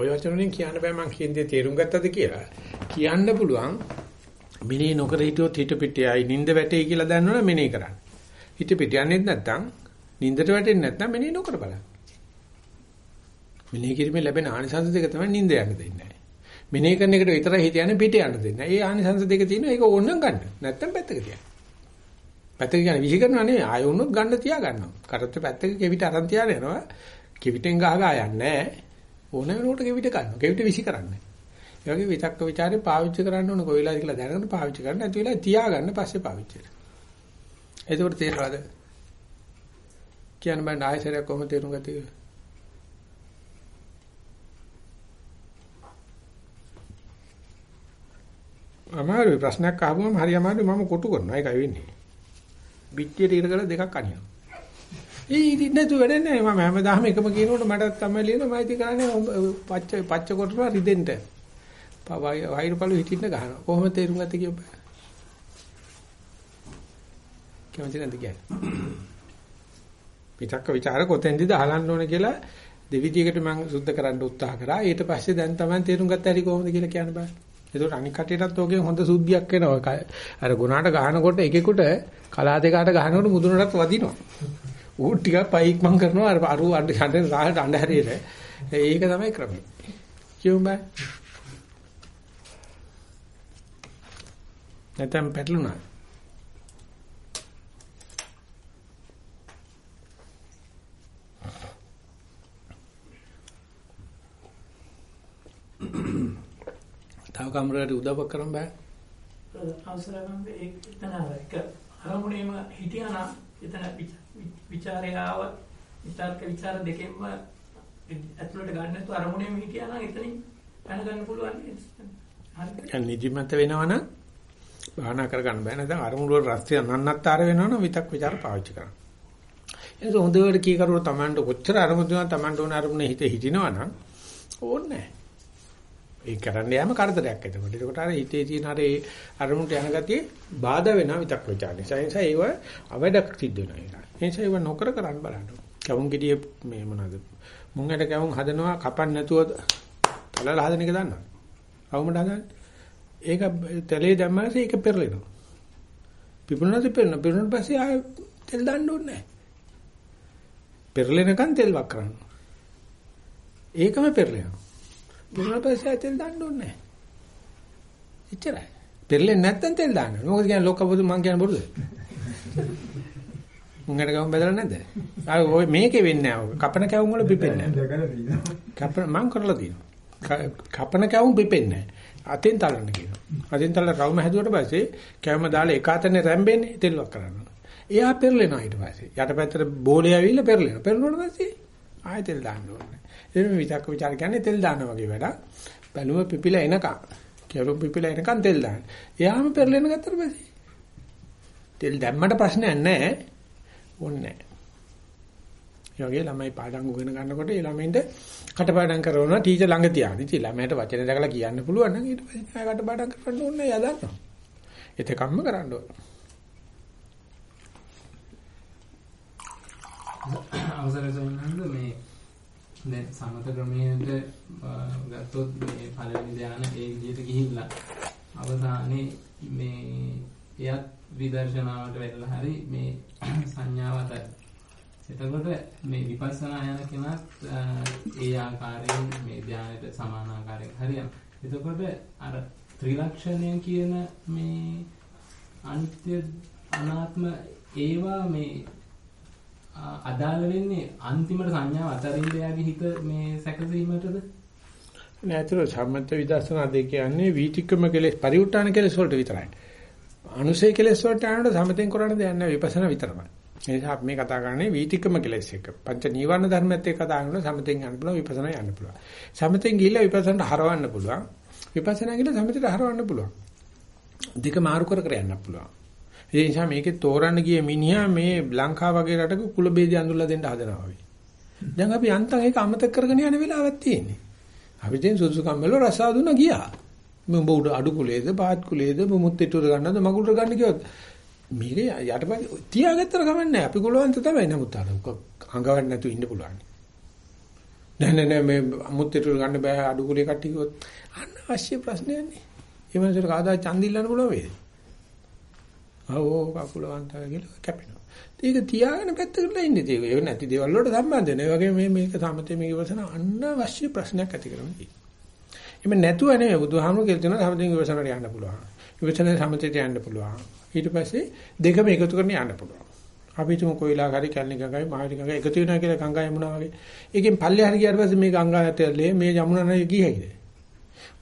ඔය වචනෙන් කියන්න බෑ මං කියන දේ තේරුම් ගත්තද කියලා. කියන්න පුළුවන් මිනේ නොකර හිටියොත් හිත පිටියයි නිින්ද වැටේ කියලා දන්නවනේ මිනේ කරන්න. හිත පිට යන්නේ නැත්නම් නිින්දට වැටෙන්නේ නැත්නම් මිනේ නොකර බලන්න. මිනේ කිරීමේ ලැබෙන ආනිසංස දෙක තමයි නිින්ද යන්න දෙන්නේ නැහැ. මිනේ කරන එකට විතරයි හිත යන්නේ පිට යන්න දෙන්නේ. ඒ ආනිසංස දෙක තියෙනවා ඒක ඕනනම් ගන්න. නැත්නම් පැත්තක තියන්න. පැත්තක කියන්නේ විහි කරනවා නෙවෙයි ආයෙ වුණොත් ගන්න තියා ගන්නවා. කරත් පැත්තක කෙවිත අරන් තියාගෙන යනවා. කෙවිතෙන් ගහ ගහ යන්නේ නැහැ. ඕන වෙනකොට කෙවිත ගන්නවා. කෙවිත විසි කරන්නේ. ඒ වගේ විතක්ක ਵਿਚාරේ පාවිච්චි කරන්න ඕන කොයිලාද කියලා දැනගෙන පාවිච්චි කරන්න. නැති වෙලාව තියාගන්න පස්සේ පාවිච්චි කරන්න. එතකොට තේරෙනවද? කියන්න බෑ ආයෙසරයක් කොහොමද තේරුම් ගත්තේ කියලා? අමාරුයි ප්‍රශ්නයක් අහුවම හරි අමාරුයි මම කොටු කරනවා ඒකයි වෙන්නේ. පිටියට ඉර කරලා දෙකක් අනිනවා. ඒ ඉතින් නේද වැඩන්නේ නැහැ මම හැමදාම එකම කියනකොට මට තමයි ලියන මම ඉතින් කරන්නේ පච්ච පච්ච කොටනවා රිදෙන්න. වෛරපළු හිටින්න ගහනවා. කොහොමද තේරුම් ගත්තේ කියපන්. කැමති නැද්ද කියන්නේ? පිටක්ක ਵਿਚාර කොතෙන්දද අහලන්න ඕන කියලා දෙවිදියකට මම සුද්ධ කරන්න උත්සාහ කරා. ඊට පස්සේ දැන් තමයි තේරුම් ගත්ත හැටි කොහොමද කියලා කියන්න බෑ. ඒකට අනික් කටියටත් ඔගේ හොඳ සුද්ධියක් වෙනවා. අර ගුණාට ගහනකොට එකෙකුට කලා දෙකට ගහනකොට මුදුනටත් වදිනවා. ඌ ටිකක් පයික් මං කරනවා අර අරු අඬ හඬ රාහට අඬ හැරියට. ඒක තමයි ක්‍රමය. කියමු බෑ. නැත්නම් පැටලුණා. තව කමරකට උදව්වක් කරන්න බෑ. අවසරයෙන් ඒක එතන එක අරමුණේම හිටියා නම් එතන ਵਿਚාරය ආව විචාරක ਵਿਚාර දෙකෙන්ම ඇතුළට ගන්න නැතුව අරමුණේම හිටියා නම් එතනින් පැන ගන්න පුළුවන්. හරි. දැන් නිදිමත වෙනවනම් භාවනා කරගන්න බෑ නැත්නම් අරමුණු වල රස්තිය නන්නත්තර වෙනවනම් විතක් ਵਿਚාර පාවිච්චි කරන්න. ඒක හොඳට කී කරුවොත් Tamanට කොච්චර අරමුණු දුන්නා Tamanට ඕන අරමුණ හිත හිටිනවනම් ඕනේ නැහැ. ඒ කරන්න යෑම කරදරයක් එතකොට. ඒකට අර හිතේ තියෙන අර ඒ අරමුණට යන ගතිය බාධා වෙනවා විතක් ਵਿਚාරනේ. ඒ නිසා ඒව අවඩක් සිද්ධ වෙනවා. ඒ නිසා ඒව නොකර කරන්න බලන්න. කවුන් ගෙඩිය මේ මොනවාද? මුංගට කවුන් හදනවා කපන්න නැතුව පළල හදන එක දන්නවා. කවුමද හදන්නේ? ඒක තලේ දැම්මම ඒක පෙරලෙනවා. පිපුණාද පෙරලන. පෙරලුණාට පස්සේ ආය තෙල් දාන්න ඕනේ නැහැ. පෙරලෙනකන් තෙල් වක් කරනවා. ඒකම පෙරලෙනවා. පෙරලුණාට පස්සේ ආය තෙල් දාන්න ඕනේ නැහැ. එච්චරයි. පෙරලෙන්නේ නැත්නම් තෙල් දාන්න. මොකද කියන්නේ ලෝක බොදු මං කියන්නේ බොරුද? <laughs> උංගට කැවුම් බදලා නැද්ද? ආ ඔය මේකේ වෙන්නේ නැහැ. කපන කැවුම් වල පිපෙන්නේ නැහැ. කපන මං කරලා තියෙනවා. කපන කැවුම් පිපෙන්නේ නැහැ. අතෙන් තලන්න කියනවා. අතෙන් තලලා රවුම හැදුවට පස්සේ කැවුම දාලා එක අතනේ රැම්බෙන්නේ තෙල්වක් කරනවා. එයා පෙරලෙනවා ඊට පස්සේ. යටපැත්තට බෝලේ ඇවිල්ලා පෙරලෙනවා. පෙරලුණාට පස්සේ ආයෙ තෙල් දාන්න ඕනේ. එනම් විතක්ක ਵਿਚාර කියන්නේ තෙල් දාන්න වගේ වැඩක්. බැලුම පිපිලා එනකම්. කැවුම් පිපිලා එනකම් තෙල් දාන්න. එයාම පෙරලෙන ගත්තට පස්සේ තෙල් දැම්මට ප්‍රශ්නයක් නැහැ. ඕනේ නැහැ. ඒ වගේ ළමයි පාඩම් උගෙන ගන්නකොට ඒ ළමයින්ට කටපාඩම් කරනවා ටීචර් ළඟ තියාගෙන. ඉතින් ළමයට වචන දැකලා කියන්න පුළුවන් නම් ඊට පස්සේ ආය කටපාඩම් කරන්න ඕනේ එයා දන්නවා. එතකම්ම කරන්න ඕනේ. අවසරයි සමහරවිට මේ දැන් සමත ක්‍රමයේද ගත්තොත් මේ පළවෙනි ධානය ඒ විදිහට ගිහිල්ලා අවසානයේ මේ එයත් විදර්ශනාවට වෙලා හරි මේ සංඥාව අතර. එතකොට මේ විපස්සනා යන කෙනාත් ඒ ආකාරයෙන් මේ ධානයට සමාන ආකාරයෙන් හරියන. එතකොට අර ත්‍රිලක්ෂණය කියන මේ අනිත්‍ය අනාත්ම ඒවා මේ අදාළ වෙන්නේ අන්තිමට සංඥාව අතරින්ද යාගේ හිත මේ සැකසීමටද නෑතර සම්මත විදර්ශනා දෙක කියන්නේ වීතික්‍රම කෙලෙස් පරිඋත් ทาน කෙලෙස් වලට විතරයි. අනුසය කෙලෙස් වලට යනකොට සමතෙන් කරන්න දෙයක් නෑ විපස්සනා විතරමයි. ඒ නිසා අපි මේ කතා කරන්නේ වීතික්‍රම කෙලෙස් එක. පංච නීවරණ ධර්මයත් එක්ක කතා කරනකොට සමතෙන් යන්න පුළුවන් විපස්සනා යන්න පුළුවන්. සමතෙන් ගිහිල්ලා විපස්සනාට හරවන්න පුළුවන්. විපස්සනා ගිහිල්ලා සමතට හරවන්න පුළුවන්. දෙක මාරු කර කර යන්න පුළුවන්. ඒ නිසා මේකේ තෝරන්න ගිය මිනිහා මේ ලංකාව වගේ රටක කුල බේදය අඳුල්ලා දෙන්න හදනවා වගේ. දැන් අපි අන්තම් ඒක අමතක කරගෙන යන වෙලාවක් තියෙන්නේ. අපි දැන් සුදුසුකම් වල රසා දුන්නා ගියා. මේ උඹ උඩ අඩු කුලේද පාත් කුලේද මුමුත් ඉටුර ගන්නද මගුල්ට ගන්න කිව්වොත් මේක යටපත් තියාගත්තර කමන්නේ අපි කුලවන්ත තමයි නමුත් අර අඟවන්න නැතුව ඉන්න පුළුවන්. නෑ නෑ නෑ මේ මුත් ඉටුර ගන්න බෑ අඩු කුලේ කට්ටිය කිව්වොත් අන්න අවශ්‍ය ප්‍රශ්නයක් නේ. ඒ මනසට කාදා ඡන්දිල්ලන්න පුළුවන් වේද? ආවෝ කකුලවන්ත කියලා කැපෙනවා. ඒක තියාගෙන පැත්තකට ඉන්නේ ඒක. ඒක නැති දේවල් වලට සම්බන්ධ නැහැ. ඒ වගේ මේ මේක සමතේ මේක ඉවසන අනවශ්‍ය ප්‍රශ්නයක් ඇති කරනවා. එමෙ නැතුව නෙවෙයි බුදුහාමුදුරු කියලා තියෙනවා සමතෙන් ඉවසනට යන්න පුළුවන්. ඉවසනේ සමතේට යන්න පුළුවන්. ඊට පස්සේ දෙකම එකතු කරගෙන යන්න පුළුවන්. අපි තුමු කොයිලා හරි කැලණි ගඟයි මහරි ගඟයි එකතු වෙනවා කියලා ගංගා යමුනා වගේ. ඒකෙන් පල්ලෙහාට ගියාට පස්සේ මේ ගංගා ඇතුලේ මේ යමුනා නයි ගියයිද?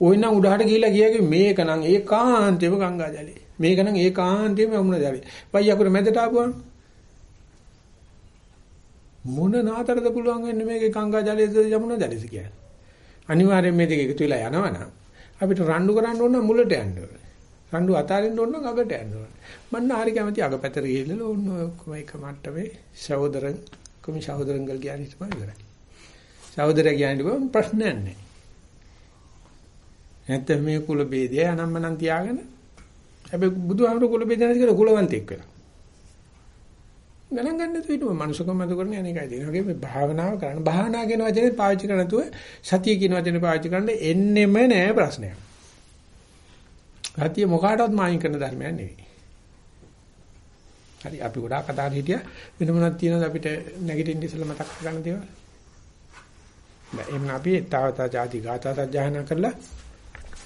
ওই නම් උඩහට ගිහිලා ගියගේ මේක නම් ඒකාන්තේම ගංගා ජලේ. මේක නම් ඒකාන්තයෙන්ම යමුන ජලය. වයි අකුර මැදට ආපුවම මොන නාතරද පුළුවන් වෙන්නේ මේකේ ගංගා ජලයේද යමුන ජලයේද කියන්නේ. අනිවාර්යෙන් මේ දෙක එකතු වෙලා යනවනම් අපිට රණ්ඩු කරන්න ඕන මුලට යන්න ඕනේ. රණ්ඩු අතාරින්න ඕන නම් අගට යන්න ඕනේ. මන්න හරි කැමති අගපැතර ගිහිල්ලා ඕන ඔක්කොම එක මට්ටමේ සහෝදරන් කොමි සහෝදරන්ගල් කියන්නේ තමයි ඉවරයි. සහෝදරය කියන්නේ ප්‍රශ්නයක් නැහැ. නැත්නම් මේ කුල ભેදය අනම්මනම් තියාගෙන හැබැයි බුදුහාමුදුරු කුල බෙදනද කියලා කුලවන්තෙක් වෙලා. ගණන් ගන්න නැතුව හිටුව මනුස්සකම මත කරන අනේකයි දෙන. වගේ මේ භාවනාව කරන භාවනා කියන වචනේ පාවිච්චි කරන නැතුව සතිය කියන වචනේ පාවිච්චි කරන්න එන්නෙම නෑ ප්‍රශ්නයක්. සතිය මොකාටවත් මායින් කරන ධර්මයක් නෙවෙයි. හරි අපි ගොඩාක් කතා හිටියා වෙන මොනවද තියෙනවද අපිට නැගිටින්න ඉස්සෙල්ලා මතක් කරගන්න දේවල්. දැන් එන්න අපි තාවතා ಜಾති ගාථා සජ්ජායනා කරලා